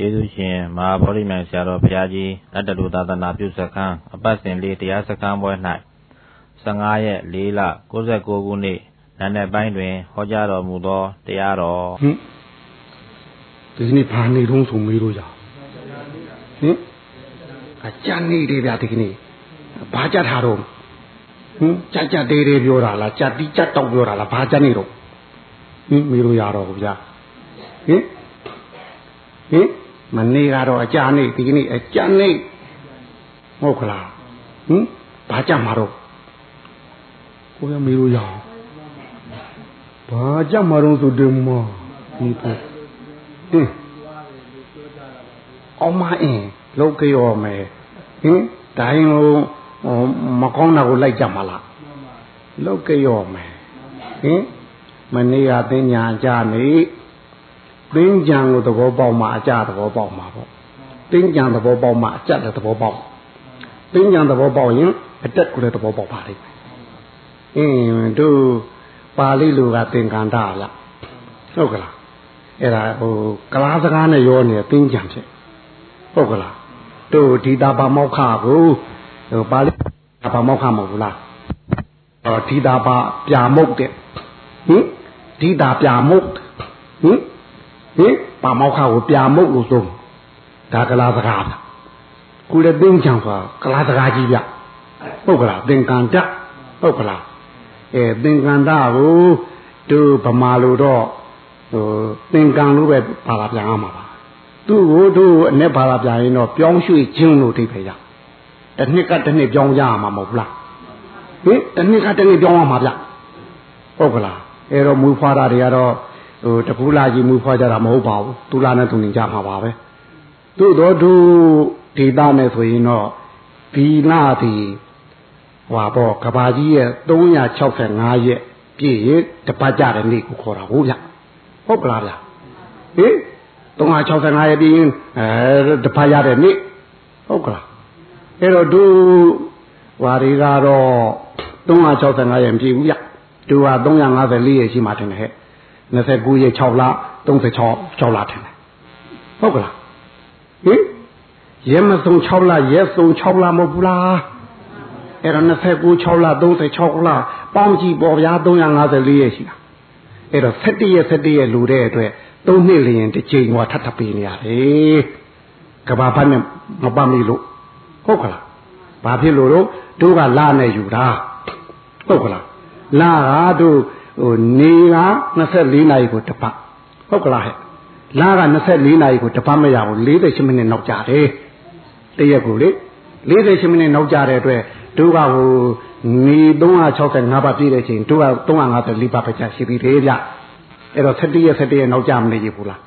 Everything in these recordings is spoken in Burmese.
ယေရှုရှင်မဟာဗောဓိမြိုင်ဆရာတော်ဘုရားကြီးလက်တလူသာသနာပြုစခန်းအပတ်စဉ်လေးတရားစခန်းပွဲ၌15ရက်4လ69ခုနှစ်နံနက်ပိုင်းတွင်ဟောကြားတော်မူသောတရားတော်ဟင်ဒီနေ့ဘာနေတုံးဆိုမေးလို့ရဟင်အကြနေတယ်ဗျာဒီနေ့ဘာကြထားတော့ဟင်ကြကြသေးသေးပြောတာလားကြတိကြတောက်ပြောတာလားဘာကြနေတော့ဟင်မေးလို့ရတော့ဗျာဟင်ဟင် မနေ့ကတော့အကြနေဒီကနေ့အကြနေဟုတ်ခလားဟင်ဘာကြမှာတော့ကိုရမေးလို့ရအောင်ဘာကြမှာတော့ဆိုတယ်မဒီပေါ့ဟင်အောင်မအင်းလောက်ကြောမယ်ဟင်ဒိုင်းလုံးမကောင်းတာကိုလိုက်ကြမှာလားလောက်ကြောမယ်ဟင်မနေ့ကသင်ညာကြနေ သင်ကြံကိုသဘောပေါက်မှအကြသဘောပေါက်မှာပေါ့သင်ကြံသဘောပေါက်မှအကြလည်းသဘောပေါက်သင်ကြံသဘောပေါက်ရင်အတက်ကိုလည်းသဘောပေါက်ပါလိမ့်မယ်အင်းတို့ပါဠိလိုကသင်္ကန္တလားဟုတ်ကလားအဲ့ဒါဟိုကလားစကားနဲ့ရောနေသင်ကြံဖြစ်ဟုတ်ကလားတို့ဒီတာပါမောက္ခကိုဟိုပါဠိပါမောက္ခမဟုတ်ဘူးလားဟောဒီတာပါပြာမုတ်တဲ့ဟင်ဒီတာပြာမုတ်ဟင် ဟင်ပါမောက္ခကိုပြာမုတ်လို့ဆိုဒါကလားစကားလားကိုလည်းသင်ကြံဆိုတာကလားစကားကြီးဗျဟုတ်ကလားသင်္ကန္တဟုတ်ကလားအဲသင်္ကန္တကိုတို့ဗမာလိုတော့ဟိုသင်္ကန်းလို့ပဲပါလာပြန်အောင်ပါပါသူ့ကိုတို့အနဲ့ပါလာပြန်ရင်တော့ပြောင်းရွှေ့ခြင်းလို့အိဗယ်ရတစ်နှစ်ကတစ်နှစ်ပြောင်းကြရမှာမဟုတ်လားဟင်တစ်နှစ်ကတစ်နှစ်ပြောင်းရမှာဗျဟုတ်ကလားအဲတော့မူဖွာတာတွေကတော့ ဟိုတကူလာကြီးမူဖွာကြတာမဟုတ်ပါဘူးသူလာနဲ့သူနေကြမှာပါပဲသို့တော့တို့ဒေတာနဲ့ဆိုရင်တော့ဒီနာဒီဟွာပေါ့ကဘာကြီးရဲ့365ရက်ပြည့်ရတပတ်ကြတဲ့နေ့ကိုခေါ်တာဟုတ်ဗျဟုတ်ကလားဗျဟင်365ရက်ပြည့်ရင်အဲတပတ်ရတဲ့နေ့ဟုတ်ကလားအဲ့တော့တို့ဟွာတွေကတော့365ရက်ပြည့်ဘူးဗျတို့က354ရက်ရှိမှတင်တယ်ဟဲ့ 29ရက်6လ36 6လထင်တယ်ဟုတ်ကလားဟင်ရဲမစုံ6လရဲစုံ6လမဟုတ်ဘူးလားအဲ့တော့29 6လ36လပေါင်းကြည့်ပေါ်ဗျာ354ရက်ရှိတာအဲ့တော့17ရက်17ရက်လူတဲ့အတွက်3နှစ်လျင်တစ်ချိန်ဟောထပ်ထပ်ပေးနေရတယ်ကဘာဖတ်နဲ့မပတ်မိလို့ဟုတ်ကလားဘာဖြစ်လို့တော့တို့ကလာနဲ့ယူတာဟုတ်ကလားလာကတို့ ဟိုနေက24နာရီကိုတပတ်ဟုတ်ကလားဟဲ့လာက24နာရီကိုတပတ်မရဘူး48မိနစ်နောက်ကြတယ်တရက်ကိုလေ48မိနစ်နောက်ကြတဲ့အတွက်တို့ကဟိုနေ365ပါပြည့်တဲ့ချိန်တို့က354ပါပဲကြာရှိပြီသေးဗျအဲ့တော့17ရက်17ရက်နောက်ကြမနေဘူးလား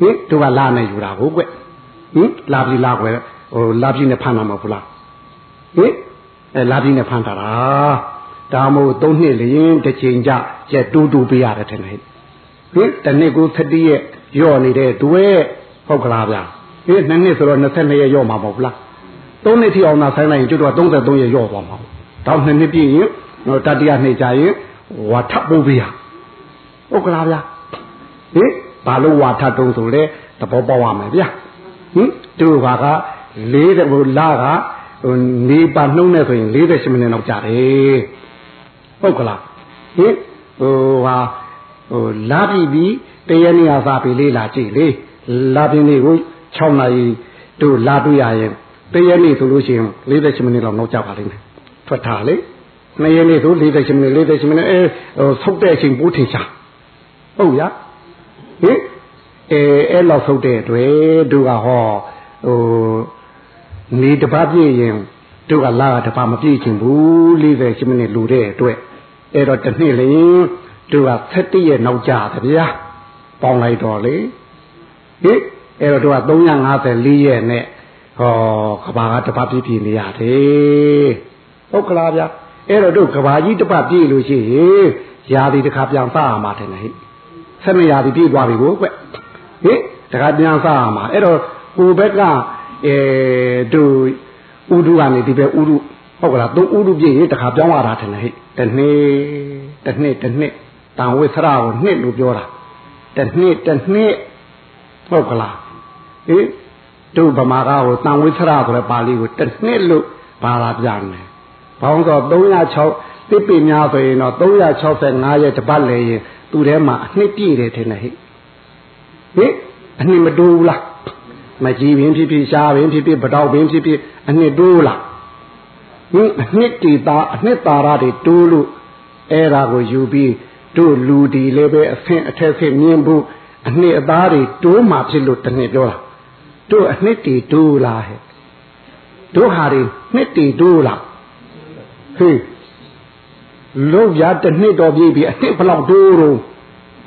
ဟင်တို့ကလာနေယူတာကိုကွဟင်လာပြီလာကွယ်ဟိုလာပြီနဲ့ဖမ်းတာမဟုတ်ဘူးလားဟင်အဲလာပြီနဲ့ဖမ်းတာလား ဒါမို့သုံးနှစ်လျင်တစ်ချိန်ကြကျက်တူးတူးပေးရတယ်ထင်တယ်ဟင်တနှစ်ကို17ရက်ရော့နေတဲ့တွေ့ဟုတ်ကလားဗျာဟင်နှစ်နှစ်ဆိုတော့22ရက်ရော့မှာမဟုတ်လားသုံးနှစ်ထိအောင်သာဆိုင်လိုက်ရင်ကျွတ်တော့33ရက်ရော့သွားမှာတော့နှစ်နှစ်ပြည့်ရင်တော့တတိယနှစ်ကြရင်ဝါထပ်ပိုးပေးရဟုတ်ကလားဗျာဟင်ဘာလို့ဝါထပ်တုံးဆိုလဲသဘောပေါက်ရမယ်ဗျာဟင်သူကကလေးတဲ့ဟိုလာကဟိုနေပါနှုံးနေဆိုရင်48မိနစ်လောက်ကြာတယ် ဟုတ်ကလားဟင်ဟိုဟာဟိုလာပြီပြီတရနေ့ဟာစာပေလေးလာကြည့်လေလာပြီနေ့ကို6နာရီတို့လာတွေ့ရရင်တရနေ့ဆိုလို့ရှိရင်48မိနစ်လောက်နောက်ကြပါလိမ့်မယ်ထွက်ထားလေနှစ်ရက်နေ့ဆို48မိနစ်48မိနစ်အဲဟိုဆုတ်တဲ့အချိန်ပိုးထင်ရှားဟုတ်ရဟင်အဲအဲ့လောက်ဆုတ်တဲ့အတွက်တို့ကဟောဟိုနေတပတ်ပြည့်ရင်တို့ကလာတပတ်မပြည့်ချင်ဘူး48မိနစ်လူတဲ့အတွက် အဲ့တော့တစ်နှစ်လင်းတို့က7ရက်နောက်ကြတယ်ဗျာပေါင်းလိုက်တော့လေဟင်အဲ့တော့တို့က354ရက်နဲ့ဟောကဘာကတပတ်ပြည့်ပြည့်နေရတယ်ဟုတ်ကလားဗျာအဲ့တော့တို့ကဘာကြီးတပတ်ပြည့်လို့ရှိရင်ရာသီတစ်ခါပြန်စရမှာတယ်ဟဲ့ဆက်မရာသီပြည့်သွားပြီကိုကွဟင်တခါပြန်စရမှာအဲ့တော့ကိုဘက်ကအဲတို့ဥဒုကနေဒီဘက်ဥဒု ဟုတ်ကလားသုံးဥဒုပြည့်ရင်တခါပြောင်းရတာတယ်ဟဲ့တနေ့တနှစ်တနှစ်တန်ဝိသရကိုနှစ်လို့ပြောတာတနှစ်တနှစ်ဟုတ်ကလားဟဟေးတို့ဗမာကဟိုတန်ဝိသရဆိုတဲ့ပါဠိကိုတစ်နှစ်လို့ဘာသာပြန်တယ်ဘောင်းတော့306တိပိများဆိုရင်တော့365ရက်တပတ်လေရင်သူထဲမှာအနှစ်ပြည့်တယ်ထင်တယ်ဟဲ့ဟေးအနှစ်မတိုးဘူးလားမကြီးပင်ဖြစ်ဖြစ်ရှားပင်ဖြစ်ဖြစ်ပတောက်ပင်ဖြစ်ဖြစ်အနှစ်တိုးလားဟင် အနှစ်တီတာအနှစ်တာရတွေတိုးလို့အဲ့ဒါကိုယူပြီးတို့လူဒီလည်းပဲအဆင့်အထက်ဆင့်မြင်ဖို့အနှစ်အသားတွေတိုးမှဖြစ်လို့တနှစ်ပြောတာတို့အနှစ်တီတိုးလားဟဲ့တို့ဟာတွေနှစ်တီတိုးလားဟေးလုံးရတနှစ်တော်ပြည့်ပြီအနှစ်ဘလောက်တိုးတော့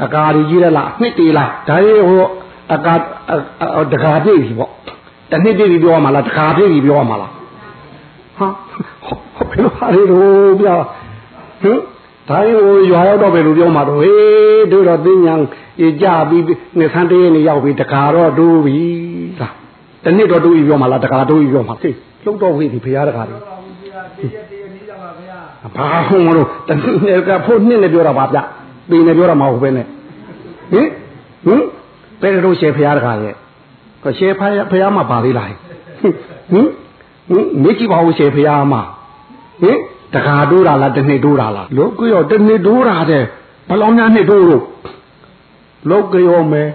အကာရီကြီးရလားနှစ်တီလားဒါရေဟိုအကာတကာပြည့်ပြီပေါ့တနှစ်ပြည့်ပြီပြောမှာလားတကာပြည့်ပြီပြောမှာလားဟာ ဘယ်လိုဟာတွေတော့ဗျာဟင်ဒါရင်ဟိုရွာရောက်တော့ပဲလို့ပြောမှာတော့ဟေးတို့တော့သိညာအေကြပြီးနှစ်ဆန်းတည်းနေရောက်ပြီတကာတော့တိုးပြီလားတနှစ်တော့တိုးပြီပြောမှာလားတကာတိုးပြီပြောမှာသိလုံးတော့ဝေးပြီဘုရားတကာတွေဘာဟုတ်မလို့တနှစ်ကဖို့နှစ်နဲ့ပြောတာပါဗျပေနဲ့ပြောတာမဟုတ်ပဲနဲ့ဟင်ဟင်ဘယ်လိုရှယ်ဘုရားတကာရဲ့ကိုရှယ်ဖယားဘုရားမှာပါသေးလားဟင်ဟင်မိကြည့်ပါဦးရှယ်ဘုရားမှာ ဟင်တခါတိုးတာလားတစ်နှစ်တိုးတာလားလောကရောတစ်နှစ်တိုးတာတဲ့ဘယ်လောက်များနှစ်တိုးလို့လောကရောမယ်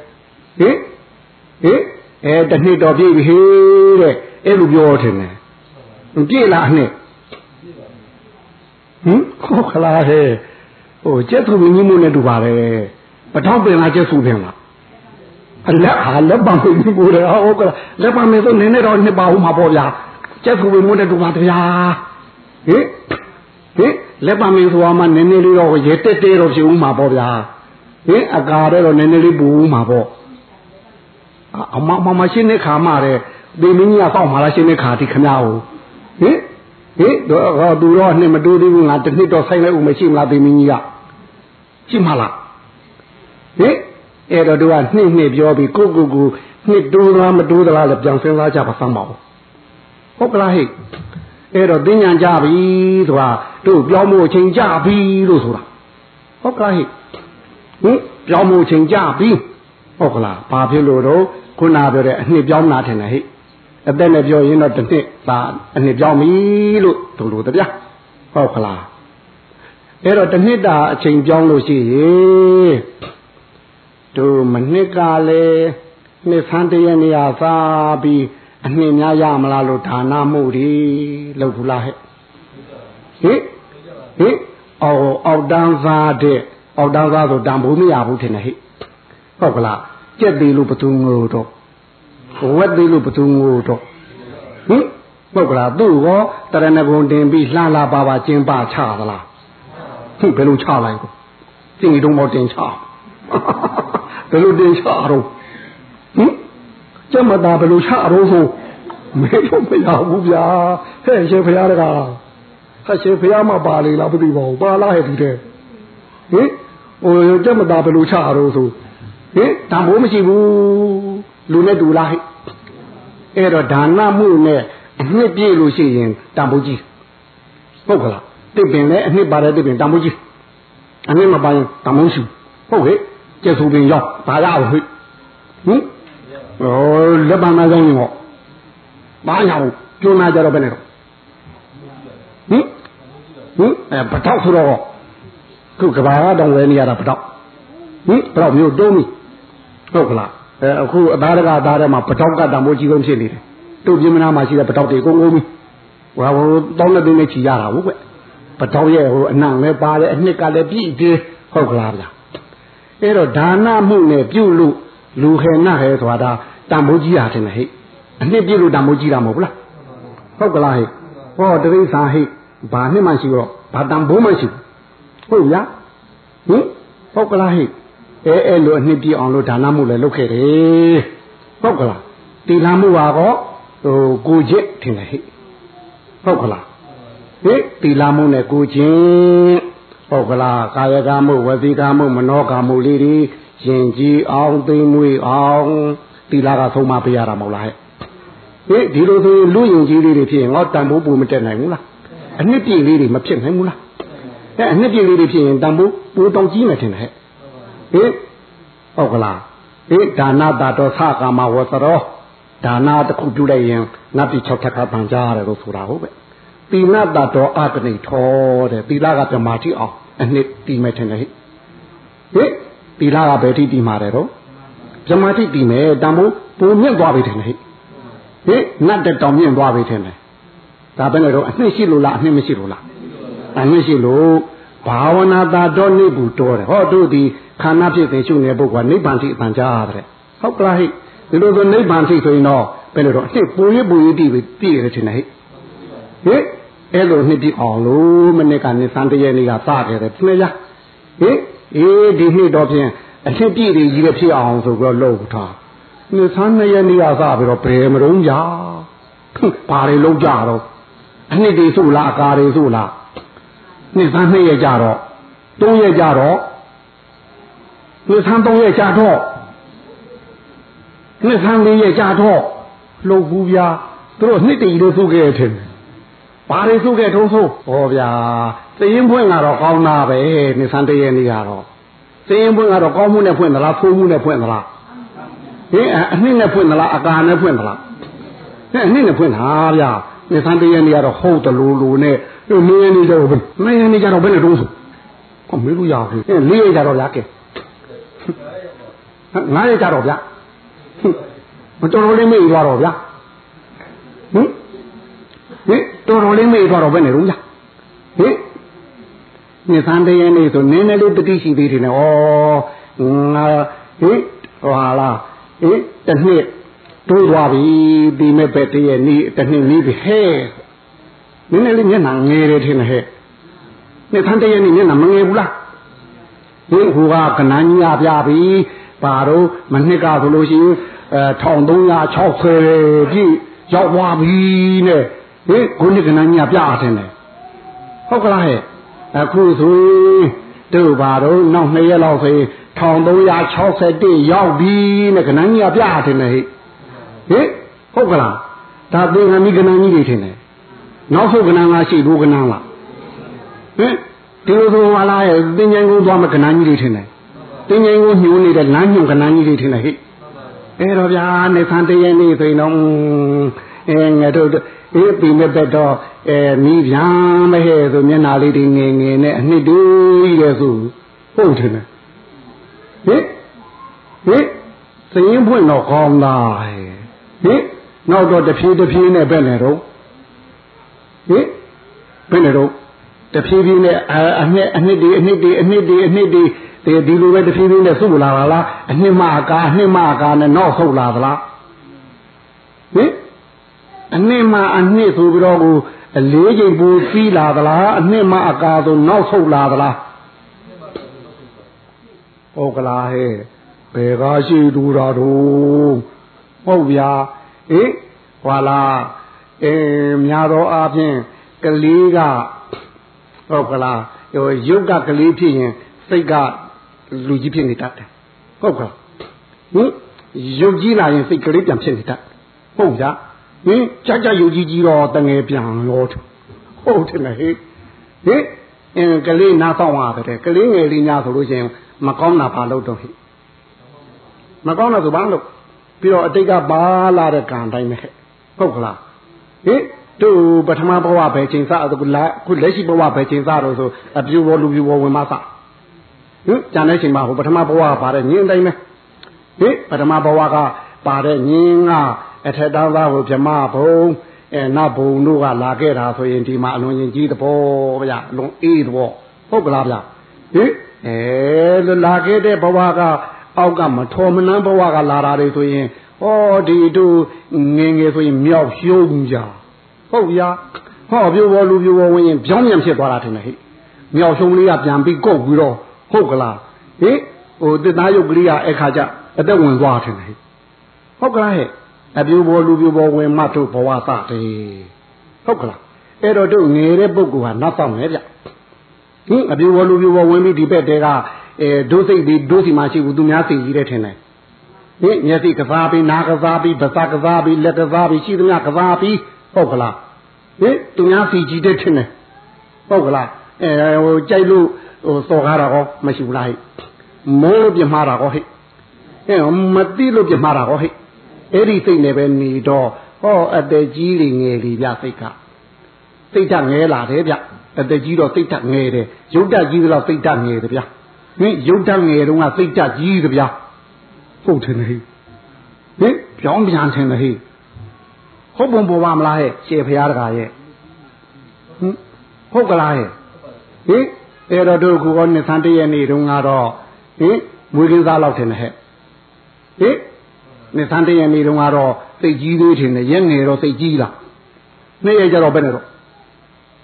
ဟင်ဟင်အဲတစ်နှစ်တော်ပြည့်ပြီဟေးတဲ့အဲ့လိုပြောထင်တယ်ပြည့်လားနှစ်ဟင်ဟုတ်ခလားဟဲ့ဟိုကျက်သူမင်းကြီးမို့နဲ့တူပါပဲပထောက်ပင်လားကျက်စုပင်လားအလက်ဟာလက်ပံကိုကိုရဟုတ်ကလားလက်ပံမေဆိုနည်းနည်းတော့နှစ်ပါဦးမှာပေါ့ဗျာကျက်သူမင်းမို့နဲ့တူပါဗျာ ဟင်ဟင်လက်ပံမင်းဆိုတာမှနည်းနည်းလေးတော့ရေတက်တဲတော့ဖြစ်ဦးမှာပေါ့ဗျာဟင်အကာတော့နည်းနည်းလေးပူဦးမှာပေါ့အမမမရှင်းနေခါမှတဲ့ဒီမင်းကြီးကစောက်မှာလားရှင်းနေခါဒီခမဟိုဟင်ဟင်တော့သူတော့နှစ်မတိုးသေးဘူးငါတစ်နှစ်တော့ဆိုင်လိုက်ဦးမရှိမလားဒီမင်းကြီးကရှိမလားဟင်အဲ့တော့သူကနှစ်နှစ်ပြောပြီးကိုကိုကိုနှစ်တိုးလားမတိုးသလားလည်းပြန်စဉ်းစားကြပါစမ်းပါဦးဟုတ်ကလားဟဲ့ အဲ့တော့သိညာကြပြီဆိုတာတို့ပြောင်းမှုချိန်ကြပြီလို့ဆိုတာဟုတ်ကလားဟိဟင်ပြောင်းမှုချိန်ကြပြီဟုတ်ကလားဘာဖြစ်လို့တော့ခုနပြောတဲ့အနှစ်ပြောင်းတာထင်တယ်ဟိအသက်နဲ့ပြောရင်တော့တစ်နှစ်သာအနှစ်ပြောင်းပြီလို့တို့လို့တပြဟုတ်ကလားအဲ့တော့တစ်နှစ်တာအချိန်ပြောင်းလို့ရှိရင်တို့မနှစ်ကလည်းနှစ်ဆန်းတရနေရာစားပြီး အနှင်းများရမလားလို့ဒါနမှုတွေလုပ်ဘူးလားဟဲ့ဟင်ဟင်အော်အောက်တန်းစားတဲ့အောက်တန်းစားဆိုတန်ဖိုးမရဘူးထင်တယ်ဟဲ့ဟုတ်ကလားကြက်သေးလို့ဘသူငိုတော့ဝက်သေးလို့ဘသူငိုတော့ဟင်ဟုတ်ကလားသူ့ရောတရဏဂုံတင်ပြီးလှလာပါပါကျင်းပချသလားဟုတ်ဘယ်လိုချလိုက်ကိုကျင့်တုံးမောတင်ချဘယ်လိုတင်ချတော့ဟင် ကျမတာဘယ်လိုချတော့ဆိုမေးလို့မရဘူးဗျာဟဲ့ရှင်ဖရားတကားဟာရှင်ဖရားမပါလေလားမသိပါဘူးပါလားဟဲ့ဒီတဲ့ဟင်ဟိုကျမတာဘယ်လိုချတော့ဆိုဟင်တန်ဖိုးမရှိဘူးလူနဲ့တူလားဟဲ့အဲ့တော့ဒါနမှုနဲ့အနှစ်ပြည့်လို့ရှိရင်တန်ဖိုးကြီးဟုတ်ကလားတစ်ပင်လည်းအနှစ်ပါတယ်တစ်ပင်တန်ဖိုးကြီးအနှစ်မပါရင်တန်ဖိုးရှိဟုတ်ဟဲ့ကျက်ဆူပင်ရောက်ဒါရအောင်ဟဲ့ဟင် ဩလက်ပံမကောင်းရင်ဟောဘာညာဘူးကျုံနာကြတော့ဘယ်နဲ့တော့ဟင်ဟင်အဲပတောက်ဆိုတော့ခုကဘာတော့ဝယ်နေရတာပတောက်ဟင်ပတောက်မျိုးတုံးပြီဟုတ်ကလားအဲအခုအသားတကအသားထဲမှာပတောက်ကတံမိုးကြီးဆုံးဖြစ်နေတယ်တို့ပြင်းမနာမှာရှိတဲ့ပတောက်တွေအကုန်ကုန်ပြီဟိုဟိုတောင်းတဲ့တင်းနဲ့ချီရတာဟုတ်ကဲ့ပတောက်ရဲ့ဟိုအနံ့လည်းပါတယ်အနှစ်ကလည်းပြည့်သေးဟုတ်ကလားဗျာအဲ့တော့ဒါနမှုနဲ့ပြုလို့လူခေနဟဲဆိုတာ တံမိုးကြီးရတယ်ဟဲ့အနှစ်ပြည့်လို့တံမိုးကြီးတာမဟုတ်လားဟုတ်ကလားဟဲ့ဟောတရိษာဟဲ့ဘာနှစ်မှရှိတော့ဘာတံဘိုးမှရှိဟုတ်ဗျာဟင်ဟုတ်ကလားဟဲ့အဲအဲလိုအနှစ်ပြည့်အောင်လို့ဒါနမှုလည်းလုပ်ခဲ့တယ်ဟုတ်ကလားတီလာမှုပါကောဟိုကိုချစ်ထင်တယ်ဟဲ့ဟုတ်ကလားဟိတီလာမှုနဲ့ကိုချင်းဟုတ်ကလားကာယကမှုဝစီကမှုမနောကမှုလေးတွေရင်ကြီးအောင်သိမွေအောင် တီလာကဆုံးမပေးရတာမဟုတ်လားဟဲ့ဟိဒီလိုဆိုရင်လူယဉ်ကြီးလေးတွေဖြစ်ရင်ငေါတန်ဖိုးပူမတက်နိုင်ဘူးလားအနှစ်ပြည့်လေးတွေမဖြစ်နိုင်ဘူးလားအဲအနှစ်ပြည့်လေးတွေဖြစ်ရင်တန်ဖိုးပူတောင်ကြီးမယ်ထင်တယ်ဟဲ့ဟိဟုတ်ကလားဟိဒါနတာတော်သကာမဝသရောဟဒါနာတစ်ခုပြုလိုက်ရင်နတ်ပြည်၆ထက်ကပန်ကြရတယ်လို့ဆိုတာဟုတ်ပဲသီလတတော်အကနိထောတဲ့သီလကပြမာတိအောင်အနှစ်တီမဲ့ထင်တယ်ဟိဟိသီလကဘယ်တိတီမှာတယ်တော့ ပြမာတိတီမဲ့တန်ဖို့ပုံမြင့်သွားပြီထင်တယ်ဟိဟိနတ်တတောင်မြင့်သွားပြီထင်တယ်ဒါပဲလေတော့အနှစ်ရှိလို့လားအနှစ်မရှိလို့လားအနှစ်ရှိလို့ဘာဝနာတာတော့နေဘူးတော်တယ်ဟောတို့ဒီခန္ဓာဖြစ်တဲ့ရှုနေပုဂ္ဂိုလ်ကနိဗ္ဗာန်တိအပန်ကြားရတယ်ဟုတ်ကလားဟိဒီလိုဆိုနိဗ္ဗာန်တိဆိုရင်တော့ဘယ်လိုတော့အနှစ်ပူရပူရတိပဲပြည့်ရတယ်ထင်တယ်ဟိဟိအဲ့လိုနှစ်ပြည့်အောင်လို့မနေ့ကနေစံတရနေ့ကစခဲ့တယ်ပြည့်ရဟိအေးဒီနှစ်တော့ဖြင့် အနှစ်ပြည့်တွေကြီးပဲဖြစ်အောင်ဆိုပြီးတော့လုပ်ထားနှစ်ဆန်းနှစ်ရက်နေ့ကစပြီးတော့ဘယ်မလုံးကြဘာတွေလုံးကြတော့အနှစ်တွေဆိုလားအကာတွေဆိုလားနှစ်ဆန်းနှစ်ရက်ကြတော့သုံးရက်ကြတော့နှစ်ဆန်းသုံးရက်ကြတော့နှစ်ဆန်းလေးရက်ကြတော့လှုပ်ဘူးဗျာသူတို့နှစ်တည်လို့ဆိုခဲ့တယ်ဘာတွေဆိုခဲ့ထုံးဆိုဟောဗျာသရင်ဖွင့်ကတော့ကောင်းတာပဲနှစ်ဆန်းတည့်ရက်နေ့ကတော့ သရင်ဖွင့်ကတော့ကောင်းမှုနဲ့ဖွင့်သလားဖိုးမှုနဲ့ဖွင့်သလားဟင်အနှစ်နဲ့ဖွင့်သလားအကာနဲ့ဖွင့်သလားဟဲ့အနှစ်နဲ့ဖွင့်တာဗျာနှစ်ဆန်းတည့်ရက်နေ့ကတော့ဟုတ်တယ်လို့လို့နဲ့မင်းရက်နေ့ကျတော့ဘယ်မင်းရက်နေ့ကျတော့ဘယ်နဲ့တုံးဆိုဟောမေးလို့ရအောင်ဟင်လေးရက်ကျတော့ဗျာကဲငါးရက်ကျတော့ဗျာမတော်တော်လေးမေ့သွားတော့ဗျာဟင်ဟင်တော်တော်လေးမေ့သွားတော့ဘယ်နဲ့တော့ဗျာဟင် နေသန်းတရနေ့ဆိုနင်းနေလေးတတိရှိသေးတယ်နော်ဩငါဟင်ဟာလားဟင်တစ်နှစ်တိုးသွားပြီဒီမဲ့ပဲတရနေ့တစ်နှစ်နီးပြီဟဲ့နင်းနေလေးမျက်နှာငယ်တယ်ထင်တယ်ဟဲ့နေသန်းတရနေ့မျက်နှာမငယ်ဘူးလားဟင်ဟိုကကနန်းကြီးပြပြီပါတော့မနှစ်ကဆိုလို့ရှိရင်အဲ1360ပြည့်ရောက်သွားပြီနဲ့ဟင်ခုနှစ်ကနန်းကြီးပြအထင်တယ်ဟုတ်ကလားဟဲ့ အခုဆိုတို့ပါတော့နောက်2ရက်လောက်ဆိုရင်1361ရောက်ပြီနဲ့ကနန်းကြီးပြအထင်တယ်ဟဲ့ဟင်ဟုတ်ကလားဒါသင်္ကန်းကြီးကနန်းကြီးတွေထင်တယ်နောက်ဆုံးကနန်းလားရှိဘူးကနန်းလားဟင်ဒီလိုဆိုဟာလားသင်္ကြန်ကိုသွားမကနန်းကြီးတွေထင်တယ်တင်းငိမ်ကိုညှိုးနေတဲ့လမ်းညွန်ကနန်းကြီးတွေထင်တယ်ဟိအဲ့တော့ဗျာနေဆန်းတရနေ့ဆိုရင်တော့ အဲငါတို့အေးပြီးမဲ့ဘက်တော့အဲမိဗျာမဟဲ့ဆိုမျက်နာလေးတွေငယ်ငယ်နဲ့အနှစ်တူကြီးတယ်ဆိုဟုတ်တယ်ဟင်ဟင်စရင်ဖွင့်တော့ကောင်းတာဟင်နောက်တော့တဖြည်းတဖြည်းနဲ့ပဲလေတော့ဟင်ဘယ်နဲ့တော့တဖြည်းဖြည်းနဲ့အနှစ်အနှစ်ဒီအနှစ်ဒီအနှစ်ဒီအနှစ်ဒီဒီဒီလိုပဲတဖြည်းဖြည်းနဲ့ဆုပ်လာတာလားအနှစ်မအကာအနှစ်မအကာနဲ့နောက်ဆုပ်လာသလားဟင် အနှစ်မအနှစ်ဆိုပြီးတော့ကိုအလေးချိန်ပူပြီးလာသလားအနှစ်မအကာဆိုနောက်ဆုပ်လာသလားဟုတ်ကလားဟဲ့ဘယ်ကားရှိတူတာတို့ဟုတ်ဗျာဟေးဟွာလားအဲများသောအားဖြင့်ကလေးကဟုတ်ကလားဟိုရုပ်ကကလေးဖြစ်ရင်စိတ်ကလူကြီးဖြစ်နေတတ်တယ်ဟုတ်ကဲ့ဟင်ယုတ်ကြီးလာရင်စိတ်ကလေးပြန်ဖြစ်နေတတ်ဟုတ်ကြ ဟင်ကြကြယုတ်ကြီးကြီးတော့တငယ်ပြန်ရောဟုတ်တယ်လေဟင်ဟင်အင်းကလေးနားဆောင်ရတယ်ကလေးငယ်လေးညာဆိုလို့ရှိရင်မကောင်းတာဘာလို့တော့ဟိမကောင်းတာဆိုဘာလို့ပြီးတော့အတိတ်ကပါလာတဲ့ကံတိုင်းပဲဟုတ်ကလားဟင်တို့ပထမဘဝပဲချိန်စအခုလက်ရှိဘဝပဲချိန်စတော့ဆိုအပြူဘောလူပြူဘောဝင်မစဟင်ကြံတဲ့ချိန်မှာဟိုပထမဘဝကပါတဲ့ညင်းတိုင်းပဲဟင်ပထမဘဝကပါတဲ့ညင်းက အထက်တန်းသားဟိုဗြမဘုံအဲနတ်ဘုံတို့ကလာခဲ့တာဆိုရင်ဒီမှာအလွန်ရင်ကြီးသဘောဗျအလွန်အေးသဘောဟုတ်ကလားဗျဟင်အဲလာခဲ့တဲ့ဘဝကအောက်ကမထော်မနှမ်းဘဝကလာတာတွေဆိုရင်ဟောဒီတို့ငငယ်ဆိုရင်မြောက်ရှုံးကြဟုတ်ဗျာဟောပြိုဘောလူပြိုဘောဝင်ရင်ပြောင်းပြန်ဖြစ်သွားတာထင်တယ်ဟိမြောက်ရှုံးလေးကပြန်ပြီးကုတ်ပြီးတော့ဟုတ်ကလားဟင်ဟိုတစ်သားရုပ်ကလေးကအခါကျအသက်ဝင်သွားတယ်ဟဲ့ဟုတ်ကလားဟဲ့ အပြူဘောလူပြူဘောဝင်မတို့ဘဝသတယ်ဟုတ်ကလားအဲ့တော့တို့ငယ်တဲ့ပုဂ္ဂိုလ်ဟာနောက်ဆောင်မယ်ဗျဟင်အပြူဘောလူပြူဘောဝင်ပြီးဒီဘက်တဲကအဲဒုစိတ်ဒီဒုစီမှရှိဘူးသူများသိကြီးတဲ့ထင်တယ်ဟင်မျက်စိကစားပြီးနားကစားပြီးဗစကစားပြီးလက်ကစားပြီးရှိသမျှကစားပြီးဟုတ်ကလားဟင်သူများသိကြီးတဲ့ထင်တယ်ဟုတ်ကလားအဲဟိုကြိုက်လို့ဟိုစော်ကားတာကောမရှိဘူးလားဟဲ့မိုးလို့ပြမှားတာကောဟဲ့အဲမသိလို့ပြမှားတာကောဟဲ့ဟ အဲ့ဒီစိတ်နဲ့ပဲနေတော့ဟောအသက်ကြီးတွေငယ်တွေဗျစိတ်ကစိတ်ဓာတ်ငယ်လာတယ်ဗျအသက်ကြီးတော့စိတ်ဓာတ်ငယ်တယ်ရုပ်ဓာတ်ကြီးတော့စိတ်ဓာတ်ငယ်တယ်ဗျဟင်ရုပ်ဓာတ်ငယ်တုန်းကစိတ်ဓာတ်ကြီးတယ်ဗျဟုတ်တယ်ဟိဟင်ပြောင်းပြန်တယ်ဟိဟုတ်ပုံပေါ်ပါမလားဟဲ့ရှေဖရားတကာရဲ့ဟင်ဟုတ်ကလားဟဲ့ဟင်အဲ့တော့တို့ကူကောနှစ်ဆန်းတည့်ရနေ့တုန်းကတော့ဟင်မွေးကင်းစားလောက်တယ်ဟဲ့ဟင် နှစ်ဆန်းတည့်ရနေ့တုန်းကတော့စိတ်ကြီးသေးတယ်ရက်ငယ်တော့စိတ်ကြီးလားနေ့ရကြတော့ဘယ်နဲ့တော့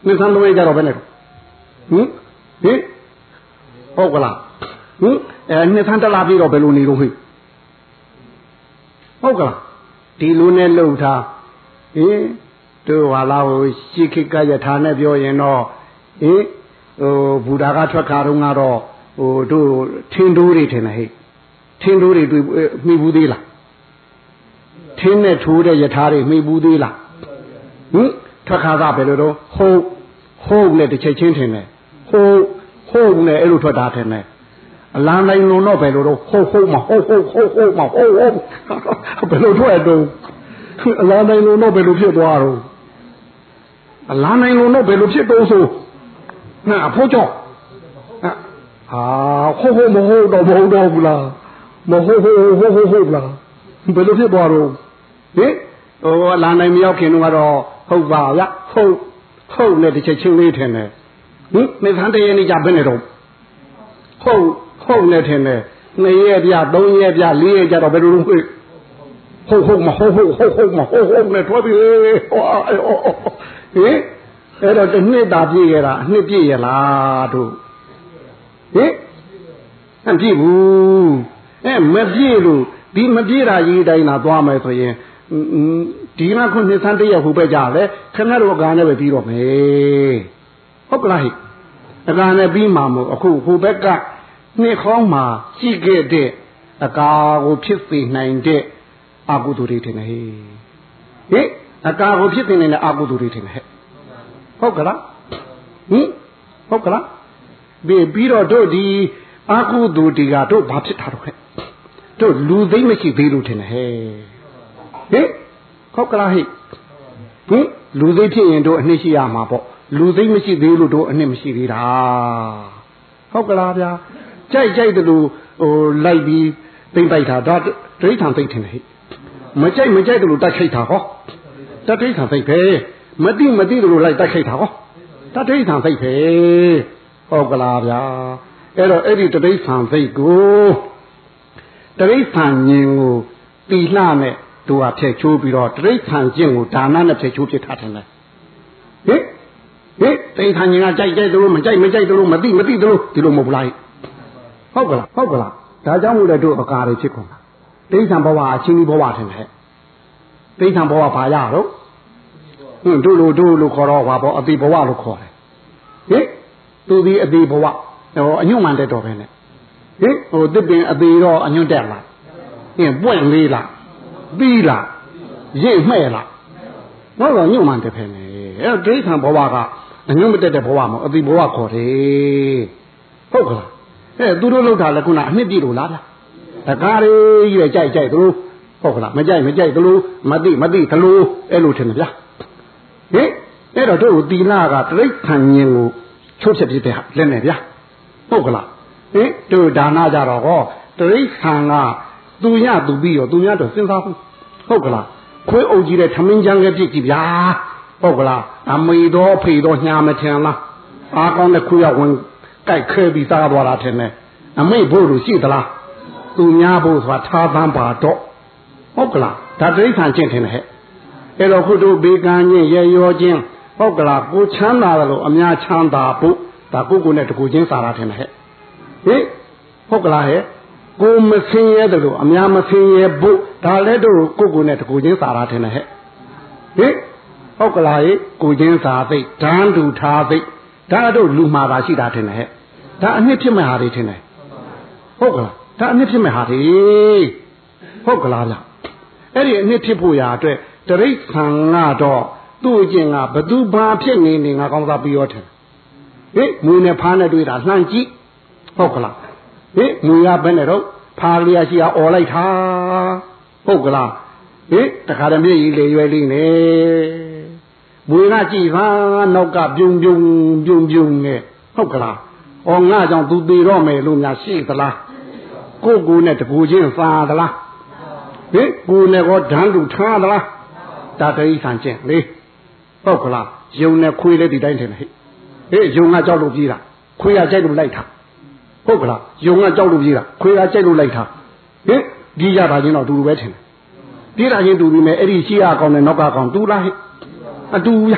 နှစ်ဆန်းလုံးရကြတော့ဘယ်နဲ့တော့ဟင်ဟင်ဟုတ်ကလားဟင်အဲနှစ်ဆန်းတက်လာပြီတော့ဘယ်လိုနေတော့ဟိဟုတ်ကလားဒီလိုနဲ့လှုပ်ထားဟင်တို့ဟာလာဟိုရှိခိကယထာနဲ့ပြောရင်တော့ဟင်ဟိုဘူတာကထွက်ခါတုန်းကတော့ဟိုတို့ထင်းတိုးတွေထင်တယ်ဟဲ့ထင်းတိုးတွေတွေ့မိဘူးသေးလား ထင်းနဲ့ထိုးတဲ့ယထာတွေမိဘူးသေးလားဟင်ထွက်ခါကဘယ်လိုတော့ဟုတ်ဟုတ်နဲ့တစ်ချက်ချင်းထင်တယ်ဟုတ်ဟုတ်နဲ့အဲ့လိုထွက်တာထင်တယ်အလန်းတိုင်းလုံးတော့ဘယ်လိုတော့ဟုတ်ဟုတ်မဟုတ်ဟုတ်ဟုတ်ဟုတ်မဟုတ်ဟုတ်ဘယ်လိုထွက်တော့အလန်းတိုင်းလုံးတော့ဘယ်လိုဖြစ်သွားတော့အလန်းတိုင်းလုံးတော့ဘယ်လိုဖြစ်တော့ဆိုနာအဖို့ကြောင့်ဟာဟုတ်ဟုတ်မဟုတ်တော့မဟုတ်တော့ဘူးလားမဟုတ်ဟုတ်ဟုတ်ဟုတ်ဟုတ်လားဘယ်လိုဖြစ်သွားတော့ ဟင်ဟိုအလန်းတိုင်းမရောက်ခင်တော့ဟုတ်ပါဗျဟုတ်ဟုတ်နဲ့တစ်ချက်ချင်းလေးထင်တယ်ဟင်မေသန်းတရေနေကြဘယ်နဲ့တော့ဟုတ်ဟုတ်နဲ့ထင်တယ်နှစ်ရက်ပြသုံးရက်ပြလေးရက်ကြတော့ဘယ်လိုလုပ်ခွေဟုတ်ဟုတ်မဟုတ်ဟုတ်ဟုတ်ဟုတ်မဟုတ်ဟုတ်နဲ့ထွက်ပြီဟောဟင်အဲ့တော့တစ်နှစ်တာပြည့်ရတာအနှစ်ပြည့်ရလားတို့ဟင်မပြည့်ဘူးအဲမပြည့်လို့ဒီမပြည့်တာကြီးတိုင်းသာသွားမယ်ဆိုရင် ဒီကခုနှစ်ဆန်းတရက်ဟိုပဲကြတယ်ခင်ဗျားတို့အကားနဲ့ပဲပြီးတော့မယ်ဟုတ်ကလားဟိအကားနဲ့ပြီးမှာမို့အခုဟိုဘက်ကနှစ်ခေါင်းမှာရှိခဲ့တဲ့အကာကိုဖြစ်စေနိုင်တဲ့အကုသိုလ်တွေထင်တယ်ဟိဟိအကာကိုဖြစ်စေနိုင်တဲ့အကုသိုလ်တွေထင်တယ်ဟဲ့ဟုတ်ကလားဟင်ဟုတ်ကလားပြီးပြီးတော့တို့ဒီအကုသိုလ်တွေကတို့ဘာဖြစ်တာတော့ခဲ့တို့လူသိမ့်မရှိသေးလို့ထင်တယ်ဟဲ့ ဟင်ဟုတ်ကလားဟိဟင်လူသိဖြစ်ရင်တို့အနှစ်ရှိရမှာပေါ့လူသိမရှိသေးလို့တို့အနှစ်မရှိသေးတာဟုတ်ကလားဗျာကြိုက်ကြိုက်တယ်လို့ဟိုလိုက်ပြီးသိမ့်ပိုက်တာဒါဒိဋ္ဌံသိမ့်ထင်တယ်ဟိမကြိုက်မကြိုက်တယ်လို့တိုက်ခိုက်တာဟောတဒိဋ္ဌံသိမ့်ပဲမတိမတိတယ်လို့လိုက်တိုက်ခိုက်တာဟောတဒိဋ္ဌံသိမ့်ပဲဟုတ်ကလားဗျာအဲ့တော့အဲ့ဒီတဒိဋ္ဌံသိမ့်ကိုတဒိဋ္ဌံဉင်ကိုတီလှနဲ့ သူကဖျက်ချိုးပြီးတော့တိဋ္ဌံကျင့်ကိုဒါနနဲ့ဖျက်ချိုးဖြစ်ထားတယ်ဟင်ဟင်တိဋ္ဌံကျင့်ကကြိုက်ကြိုက်တို့မကြိုက်မကြိုက်တို့မသိမသိတို့ဒီလိုမဟုတ်လားဟုတ်ကလားဟုတ်ကလားဒါကြောင့်မို့လဲတို့အကာတွေဖြစ်ကုန်တာတိဋ္ဌံဘဝအချင်းကြီးဘဝထင်တယ်တိဋ္ဌံဘဝဘာရတော့ဟင်တို့လိုတို့လိုခေါ်တော့ဘာပေါ့အတိဘဝလို့ခေါ်တယ်ဟင်သူဒီအတိဘဝဟိုအညွန့်မှန်တဲ့တော်ပဲနဲ့ဟင်ဟိုတစ်ပင်အသေးတော့အညွန့်တက်လားဟင်ပွင့်လေးလား ပြီးလားရိတ်မှဲ့လားတော့တော့ညွန့်မှန်တဲ့ဖဲနေအဲ့ဒိဋ္ဌံဘဝကအညွန့်မတက်တဲ့ဘဝမဟုတ်အတိဘဝခေါ်တယ်ဟုတ်ကလားအဲသူတို့လောက်တာလည်းခုနအနှစ်ပြည့်လို့လားဗျာတကားလေးကြီးပဲကြိုက်ကြိုက်သူဟုတ်ကလားမကြိုက်မကြိုက်သူလို့မသိမသိသူလို့အဲ့လိုထင်တယ်ဗျာဟင်အဲ့တော့တို့တီလာကတိဋ္ဌံဉင်ကိုချုပ်ချက်ပြတဲ့ဟာလက်နဲ့ဗျာဟုတ်ကလားဟင်တို့ဒါနကြတော့ဟောတိဋ္ဌံက သူရသူပြီးရောသူများတော့စဉ်းစားဘူးဟုတ်ကလားခွေးအုပ်ကြီးတဲ့ထမင်းချမ်းကပြစ်ကြည့်ဗျာဟုတ်ကလားအမေတော်ဖေတော်ညာမထင်လားအားကောင်းတဲ့ခွေးရဝင်ကြိုက်ခဲပြီးစားသွားတာထင်တယ်အမေဖို့လို့ရှိသလားသူများဖို့ဆိုတာထားသမ်းပါတော့ဟုတ်ကလားဒါတိဋ္ဌာန်ချင်းထင်တယ်ဟဲ့အဲ့တော့ခုတို့ဘေကံချင်းရေရောချင်းဟုတ်ကလားကိုချမ်းသာတယ်လို့အများချမ်းသာဖို့ဒါကိုကိုနဲ့တကူချင်းစားတာထင်တယ်ဟဲ့ဟင်ဟုတ်ကလားဟဲ့ ကိုမဆင်းရဲတယ်လို့အများမဆင်းရဲဖို့ဒါလည်းတို့ကိုကိုနဲ့တကူချင်းစားတာထင်တယ်ဟဲ့ဟင်ဟုတ်ကလားဟဲ့ကိုချင်းစားသိဓာန်တူထားသိဒါတို့လူမှာပါရှိတာထင်တယ်ဟဲ့ဒါအနှစ်ဖြစ်မဲ့ဟာတွေထင်တယ်ဟုတ်ကလားဒါအနှစ်ဖြစ်မဲ့ဟာတွေဟုတ်ကလားဗျအဲ့ဒီအနှစ်ဖြစ်ဖို့ရာအတွက်တရိษံကတော့သူ့အကျင့်ကဘသူဘာဖြစ်နေနေငါကောင်းစားပြီးရောထင်ဟေးမူနဲ့ဖားနဲ့တွေ့တာလှမ်းကြည့်ဟုတ်ကလား ဟေးမူရဘယ်နဲ့တော့ဖားလျာရှိအောင်អော်လိုက်တာဟုတ်ကလားဟင်တခါတည်းမျက်ရည်လေရွယ်လေးနေဘွေကကြည်ပါနောက်ကပြုံပြုံပြုံပြုံနဲ့ဟုတ်ကလားဩငါကြောင့်သူသေးတော့မယ်လို့များရှိသလားကိုကိုနဲ့တကူချင်းသာသလားဟင်ကိုနဲ့ကောဓာန်လူထားသလားတာတိဆန်ချင်းလေဟုတ်ကလားယုံနဲ့ခွေးလည်းဒီတိုင်းထင်တယ်ဟဲ့ဟေးယုံကကြောက်လို့ပြေးတာခွေးကကြိုက်လို့လိုက်တာ ဟုတ်ကလားယုံကကြောက်လို့ပြေးတာခွေးကကြိုက်လို့လိုက်တာဟင်ကြီးရတာချင်းတော့တူတူပဲထင်တယ်ပြေးတာချင်းတူပြီမဲ့အဲ့ဒီရှေ့အကောင်နဲ့နောက်ကကောင်တူလားဟဲ့အတူရ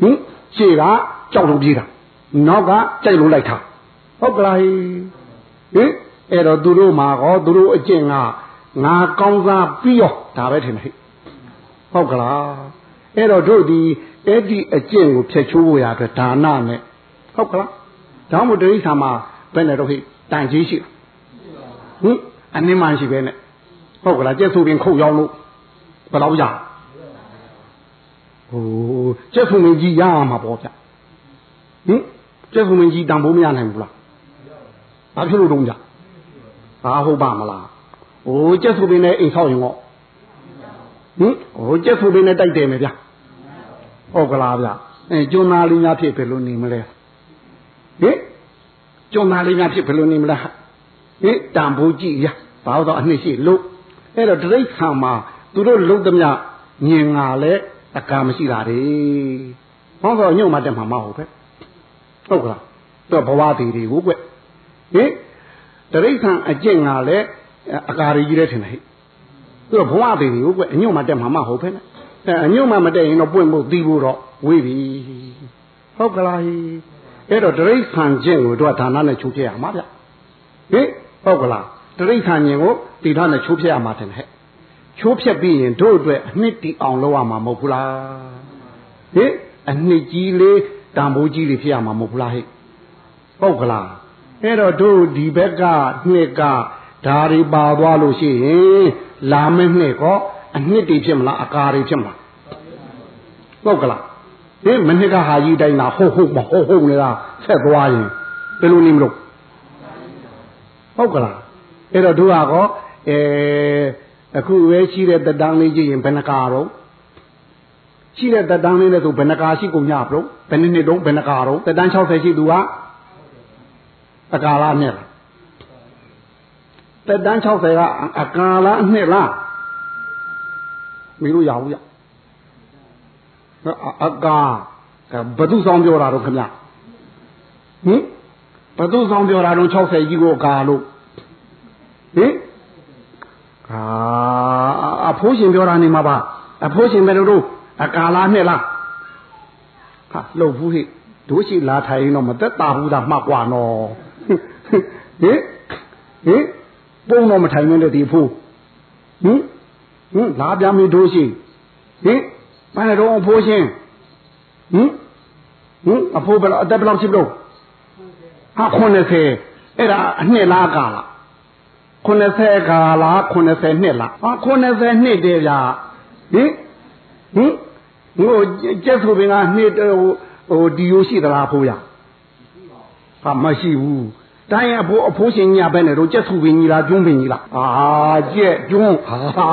ဟင်ရှေ့ကကြောက်လို့ပြေးတာနောက်ကကြိုက်လို့လိုက်တာဟုတ်ကလားဟင်အဲ့တော့သူတို့မှာကောသူတို့အကျင့်ကငါကောင်းစားပြီးရောဒါပဲထင်တယ်ဟဲ့ဟုတ်ကလားအဲ့တော့တို့ဒီအဲ့ဒီအကျင့်ကိုဖျက်ချိုးဖို့ရအတွက်ဒါနနဲ့ဟုတ်ကလားဒါမှမဟုတ်တိရိစ္ဆာန်မှာ ဘယ်နဲ့တော့ဟိတန်ကြီးရှိဟင်အနည်းမှရှိပဲနဲ့ဟုတ်ကလားကျက်ဆူပင်ခုတ်ရောက်လို့ဘယ်တော့ရဟိုကျက်ဆူမင်းကြီးရမှာပေါ့ဗျဟင်ကျက်ဆူမင်းကြီးတန်ဖိုးမရနိုင်ဘူးလားဘာဖြစ်လို့တုံးကြဘာဟုတ်ပါမလားဟိုကျက်ဆူပင်နဲ့အိမ်ဆောက်ရင်တော့ဟင်ဟိုကျက်ဆူပင်နဲ့တိုက်တယ်မယ်ဗျဟုတ်ကလားဗျအဲကျွန်းသားလေးများဖြစ်ဘယ်လိုနေမလဲဟင် ကျွန်းသားလေးများဖြစ်ဘယ်လိုနေမလဲဟင်တန်ဖိုးကြည့်ရဘာလို့တော့အနှစ်ရှိလို့အဲ့တော့တရိတ်ခံမှာသူတို့လုံးသမျှမြင်ငါလဲအကာမရှိတာတွေဟောတော့ညုံမတက်မှာမဟုတ်ပဲဟုတ်ကလားတော့ဘဝတည်တွေကိုကွဟင်တရိတ်ခံအကျင့်ငါလဲအကာရီကြီးတဲ့ထင်တယ်ဟဲ့သူတော့ဘဝတည်တွေကိုကွအညုံမတက်မှာမဟုတ်ပဲနဲ့အဲအညုံမမတက်ရင်တော့ပွင့်ဖို့တီးဖို့တော့ဝေးပြီဟုတ်ကလား အဲ့တော့တရိษံကျင့်ကိုတို့ကဒါနနဲ့ချုပ်ပြရမှာဗျဟင်ဟုတ်ကလားတရိษံကျင့်ကိုတိထနဲ့ချုပ်ပြရမှာတယ်ဟဲ့ချိုးဖြက်ပြီးရင်တို့အတွက်အနှစ်တီအောင်လုပ်ရမှာမဟုတ်ဘူးလားဟင်အနှစ်ကြီးလေးတန်ဖိုးကြီးလေးဖြစ်ရမှာမဟုတ်ဘူးလားဟဲ့ဟုတ်ကလားအဲ့တော့တို့ဒီဘက်ကနှစ်ကဓာရီပါသွားလို့ရှိရင်လာမယ့်နှစ်ကောအနှစ်တီဖြစ်မလားအကာတွေဖြစ်မလားဟုတ်ကလား ဟင်မနှစ်ကဟာကြီးတိုင်းလာဟုတ်ဟုတ်မဟုတ်ဟုတ်နေတာဆက်သွားရင်ဘယ်လိုနေမလို့ဟုတ်ကလားအဲ့တော့တို့ကောအဲအခုပဲရှိတဲ့တတန်းလေးကြည့်ရင်ဘယ်နှကာတော့ရှိတဲ့တတန်းလေးနဲ့ဆိုဘယ်နှကာရှိကုန်ညပလို့ဘယ်နှစ်နှစ်တုံးဘယ်နှကာတော့တတန်း60ရှိသူကအကာလာနဲ့လားတတန်း60ကအကာလာနှစ်လားမင်းတို့ရဘူးရ အကာဘသူဆောင်ပြောတာတော့ခင်ဗျဟင်ဘသူဆောင်ပြောတာတော့60ကြီးကိုအကာလို့ဟင်အာအဖိုးရှင်ပြောတာနေမှာပါအဖိုးရှင်ဘယ်လိုတော့အကာလားနဲ့လားဟာလှုပ်ဘူးဟိတို့ရှိလာထိုင်တော့မသက်တာဘူးသာမှတ်กว่าနော်ဟင်ဟင်ပုံတော့မထိုင်နဲ့ဒီအဖိုးဟင်ဟင်လာပြမင်းတို့ရှိဟင် ဘာလဲတော့အဖိုးရှင်ဟင်ဟင်အဖိုးဘယ်လောက်အသက်ဘယ်လောက်ရှိလို့ဟာ90အဲ့ဒါအနှစ်လားကာလား90ကာလား90နှစ်လားဟာ90နှစ်တည်းဗျာဟင်ဟင်ဟိုကျက်ဆိုပင်ကနှစ်ဟိုဟိုဒီရိုးရှိသလားဖိုးရဟာမရှိဘူးတိုင်းအဖိုးအဖိုးရှင်ကြီးကပဲနဲ့တော့ကျက်စုပင်ကြီးလားကျွန်းပင်ကြီးလားအာကျက်ကျွန်းဟာ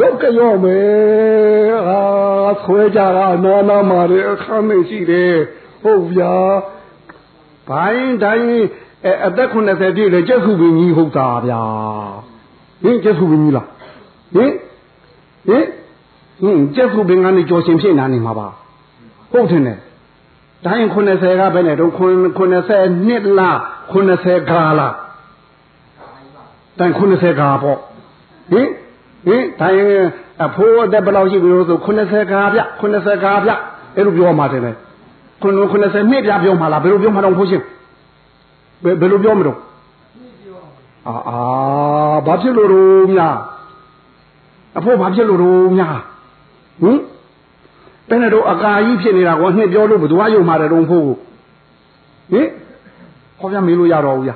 လုတ်ကြော့မယ်ဟာဆွဲကြတာနာနာမာရအခမ်းမရှိတယ်ဟုတ်ဗျာဘိုင်းတိုင်းအသက်80ပြည့်လေကျက်စုပင်ကြီးဟုတ်တာဗျာဟင်ကျက်စုပင်ကြီးလားဟင်ဟင်ဟင်ကျက်စုပင်ကနေကြော်ရှင်ဖြစ်နာနေမှာပါဟုတ်တယ်နဲ့တိုင်း80ကပဲနဲ့တော့80နှစ်လား80ကာလားတိုင်း80ကာပေါ့ဟင် ဟင်တိုင်းအဖိုးအသက်ဘယ်လောက်ရှိပြီလို့ဆို80ကာဗျ80ကာဗျအဲ့လိုပြောမှတယ်လေ90နှစ်ပြပြောမှလားဘယ်လိုပြောမှတော့ဖိုးရှင်ဘယ်ဘယ်လိုပြောမလို့အာအာဘာဖြစ်လို့တော့များအဖိုးဘာဖြစ်လို့တော့များဟင်ဘယ်နဲ့တော့အကာကြီးဖြစ်နေတာကောနှစ်ပြောလို့ဘယ်သူကယုံမှာတယ်တော့ဖို့ဟင်ခေါ်ပြမေးလို့ရတော့ဘူးရ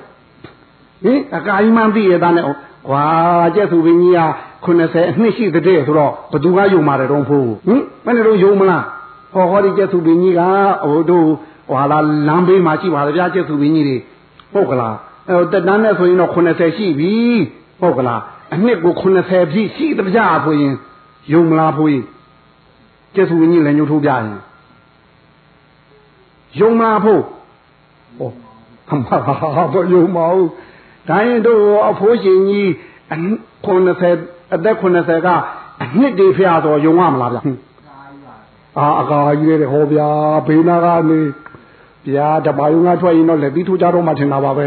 ဟင်အကာကြီးမှန်းသိရတာနဲ့ကွာကျက်သူပင်ကြီးက 90အနှစ်ရှိတဲ့ဆိုတော့ဘယ်သူကယုံမှာတယ်တော့ဖို့ဟင်ဘယ်နဲ့တော့ယုံမလားဟောဟောဒီကျက်သူပင်ကြီးကဟိုတို့ဟွာလာလမ်းဘေးမှာရှိပါလေဗျာကျက်သူပင်ကြီးတွေဟုတ်ကလားအဲတက်တန်းနဲ့ဆိုရင်တော့80ရှိပြီဟုတ်ကလားအနှစ်ကို80ပြည့်ရှိတပြားဆိုရင်ယုံမလားဖိုးကြီးကျက်စုဝင်းကြီးလည်းညှို့ထိုးပြရင်ယုံမလားဖိုးဟောအမဟာတော့ယုံမအောင်ဒါရင်တို့အဖိုးရှင်ကြီး90 အသက်90ကအနှစ်တည်းဖျားတော့ယုံရမလားဗျအာအကာကြီးတဲ့ဟောဗျာဘေးနာကနေဗျာဓမ္မယုံကထွက်ရင်တော့လက်ပြီးထိုးကြတော့မှထင်တာပါပဲ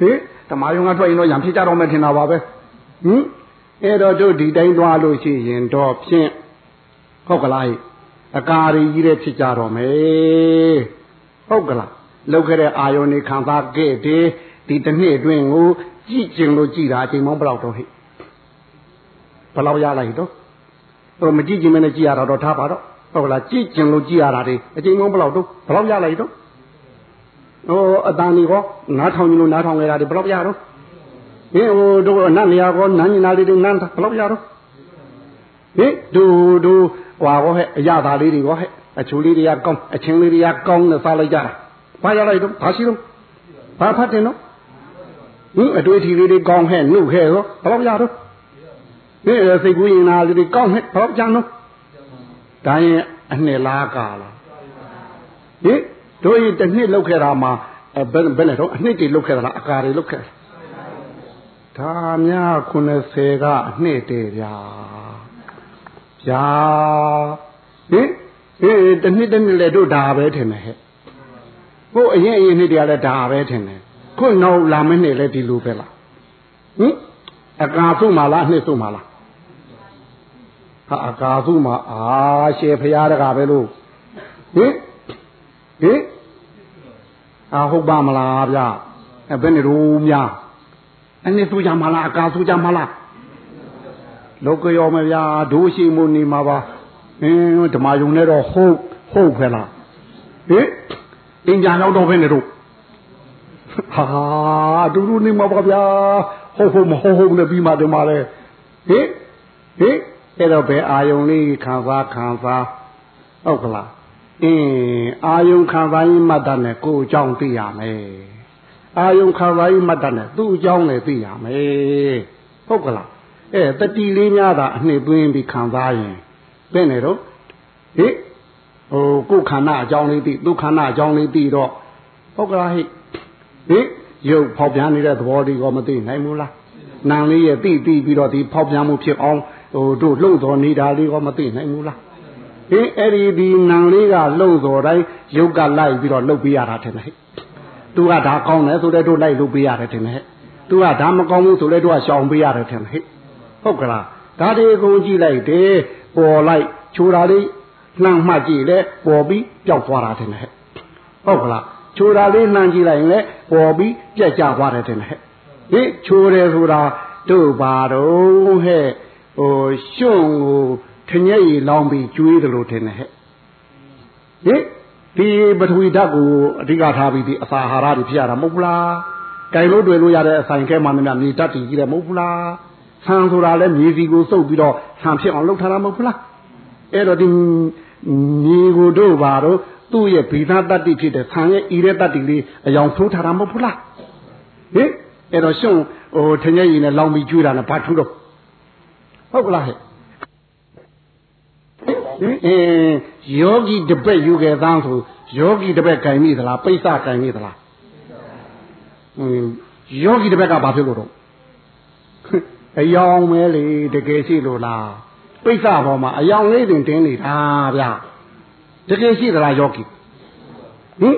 ဟင်ဓမ္မယုံကထွက်ရင်တော့ရံဖြစ်ကြတော့မှထင်တာပါပဲဟင်အဲ့တော့တို့ဒီတိုင်းသွားလို့ရှိရင်တော့ဖြင့်ဟုတ်ကလားအကာရီကြီးတဲ့ဖြစ်ကြတော့မယ်ဟုတ်ကလားလောက်ခဲ့တဲ့အာယုန်နေခံစားခဲ့တဲ့ဒီတစ်နှစ်အတွင်းကို ကြည့်ကျင်လို့ကြည်တာအချိန်မောင်းဘယ်လောက်တော့ဟိဘယ်လောက်ရလိုက်တော့တော့မကြည့်ကျင်မနဲ့ကြည်ရတာတော့ထားပါတော့ဟုတ်လားကြည့်ကျင်လို့ကြည်ရတာဒီအချိန်မောင်းဘယ်လောက်တော့ဘယ်လောက်ရလိုက်တော့ဟိုအတန်ဒီကောနားထောင်ကြည့်လို့နားထောင်နေတာဒီဘယ်လောက်ရတော့ဟင်ဟိုတို့နတ်နေရာကောနန်းညနာလေးတွေနန်းဘယ်လောက်ရတော့ဟင်ဒူဒူဟွာကောဟဲ့အရသာလေးတွေကောဟဲ့အချိုလေးတွေကကောင်းအချင်းလေးတွေကကောင်းနဲ့စားလိုက်ကြတာဘာရလိုက်တော့ဘာရှိတော့ဘာဖတ်တယ်နော် ဟင်အတွေ့အထိလေးတွေကောင်းဟဲ့နှုတ်ခဲ့ရောဘယ်လောက်ရတော့ဒီစိတ်ကူးရင်နာလေးတွေကောင်းဟဲ့ဘယ်လောက်ကြမ်းတော့ဒါရင်အနှစ်လားကာလားဟင်တို့ရင်တစ်နှစ်လောက်ခဲ့တာမှာဘယ်ဘယ်နဲ့တော့အနှစ်တွေလောက်ခဲ့တာလားအကာတွေလောက်ခဲ့ဒါများ90ကအနှစ်တည်းဗျာဗျာဟင်ဟေးတစ်နှစ်တစ်နှစ်လေတို့ဒါပဲထင်တယ်ဟဲ့ကိုအရင်အရင်နှစ်တည်းကလည်းဒါပဲထင်တယ် ခုနောက်လာမနှစ်လည်းဒီလိုပဲလားဟင်အကာစုမှလားအနှစ်စုမှလားဟာအကာစုမှအာရှေဖရာတကာပဲလို့ဟင်ဟင်အာဟုတ်ပါမလားဗျအဲဘယ်နဲ့တို့များအနှစ်စုကြမှာလားအကာစုကြမှာလားလောကရောမဗျာဒိုးရှိမှုနေမှာပါအင်းဓမ္မယုံနဲ့တော့ဟုတ်ဟုတ်ပဲလားဟင်အင်ကြံရောက်တော့ပဲနေတို့ ဟာတူတူနေမှာပါဗျာဟုတ်ဟုတ်မဟုတ်ဟုတ်နဲ့ပြီးမှဒီမှာလဲဟင်ဟင်အဲ့တော့ဘယ်အာယုံလေးခံစားခံစားဟုတ်ကလားအင်းအာယုံခံစားရင်မှတ်တယ်နဲ့ကိုယ်အကြောင်းသိရမယ်အာယုံခံစားရင်မှတ်တယ်နဲ့သူ့အကြောင်းလည်းသိရမယ်ဟုတ်ကလားအဲတတိလေးများတာအနှစ်သွင်းပြီးခံစားရင်ဘယ်နဲ့တော့ဟိဟိုကိုယ်ခန္ဓာအကြောင်းလေးသိသူခန္ဓာအကြောင်းလေးသိတော့ဟုတ်ကလားဟိ ဟိရုပ်ဖောက်ပြန်နေတဲ့သဘောဒီကောမသိနိုင်ဘူးလားနာမ်လေးရဲ့သိသိပြီးတော့ဒီဖောက်ပြန်မှုဖြစ်အောင်ဟိုတို့လှုပ်တော်နေတာလေးကောမသိနိုင်ဘူးလားဟင်အဲ့ဒီဒီနာမ်လေးကလှုပ်တော်တိုင်းရုပ်ကလိုက်ပြီးတော့လှုပ်ပေးရတာထင်တယ်ဟဲ့သူကဒါကောင်းတယ်ဆိုတဲ့တို့လိုက်လှုပ်ပေးရတယ်ထင်တယ်ဟဲ့သူကဒါမကောင်းဘူးဆိုလဲတို့ကရှောင်ပေးရတယ်ထင်တယ်ဟဲ့ဟုတ်ကလားဒါတွေအကုန်ကြည့်လိုက်တယ်ပေါ်လိုက်ချိုးတာလေးလှမ်းမှတ်ကြည့်လဲပေါ်ပြီးပျောက်သွားတာထင်တယ်ဟဲ့ဟုတ်ကလား ချိုးတာလေးလှမ်းကြည့်လိုက်ရင်လဲပေါ်ပြီးပြက်ကျသွားတယ်ထင်တယ်ဟဲ့ဟင်ချိုးတယ်ဆိုတာတို့ပါတော့ဟဲ့ဟိုရှုံကိုခညက်ရီလောင်းပြီးကျွေးတယ်လို့ထင်တယ်ဟဲ့ဟင်ဒီပထဝီဓာတ်ကိုအဓိကထားပြီးဒီအစာအာဟာရတွေဖြစ်ရတာမဟုတ်ဘူးလားကြိုင်လို့တွေ့လို့ရတဲ့အဆိုင်ခဲမှန်များမြေဓာတ်တည်ကြီးတယ်မဟုတ်ဘူးလားဆံဆိုတာလည်းမြေစီကိုစုပ်ပြီးတော့ဆံဖြစ်အောင်လုပ်ထားတာမဟုတ်ဘူးလားအဲ့တော့ဒီမြေကိုတို့ပါတော့ သူ့ရဲ့ဗီဇတတ္တိဖြစ်တဲ့ဆံရဲ့ဤတဲ့တတ္တိလေးအယောင်ထိုးထားတာမဟုတ်ဘူးလားဟင်အဲ့တော့ရှုံဟိုထင်ရဲ့ရည်နဲ့လောင်ပြီးကျွေးတာနဲ့ဘာထူးတော့ဟုတ်ကလားဟဲ့အင်းယောဂီတပည့်ယူခဲ့သားဆိုယောဂီတပည့်ကင်မိသလားပိဿကင်မိသလားအင်းယောဂီတပည့်ကဘာဖြစ်လို့တော့အယောင်မဲလေတကယ်ရှိလို့လားပိဿဘောမှာအယောင်လေးတင်တင်းနေတာဗျာ တကယ်ရှိသလားယောဂီဟင်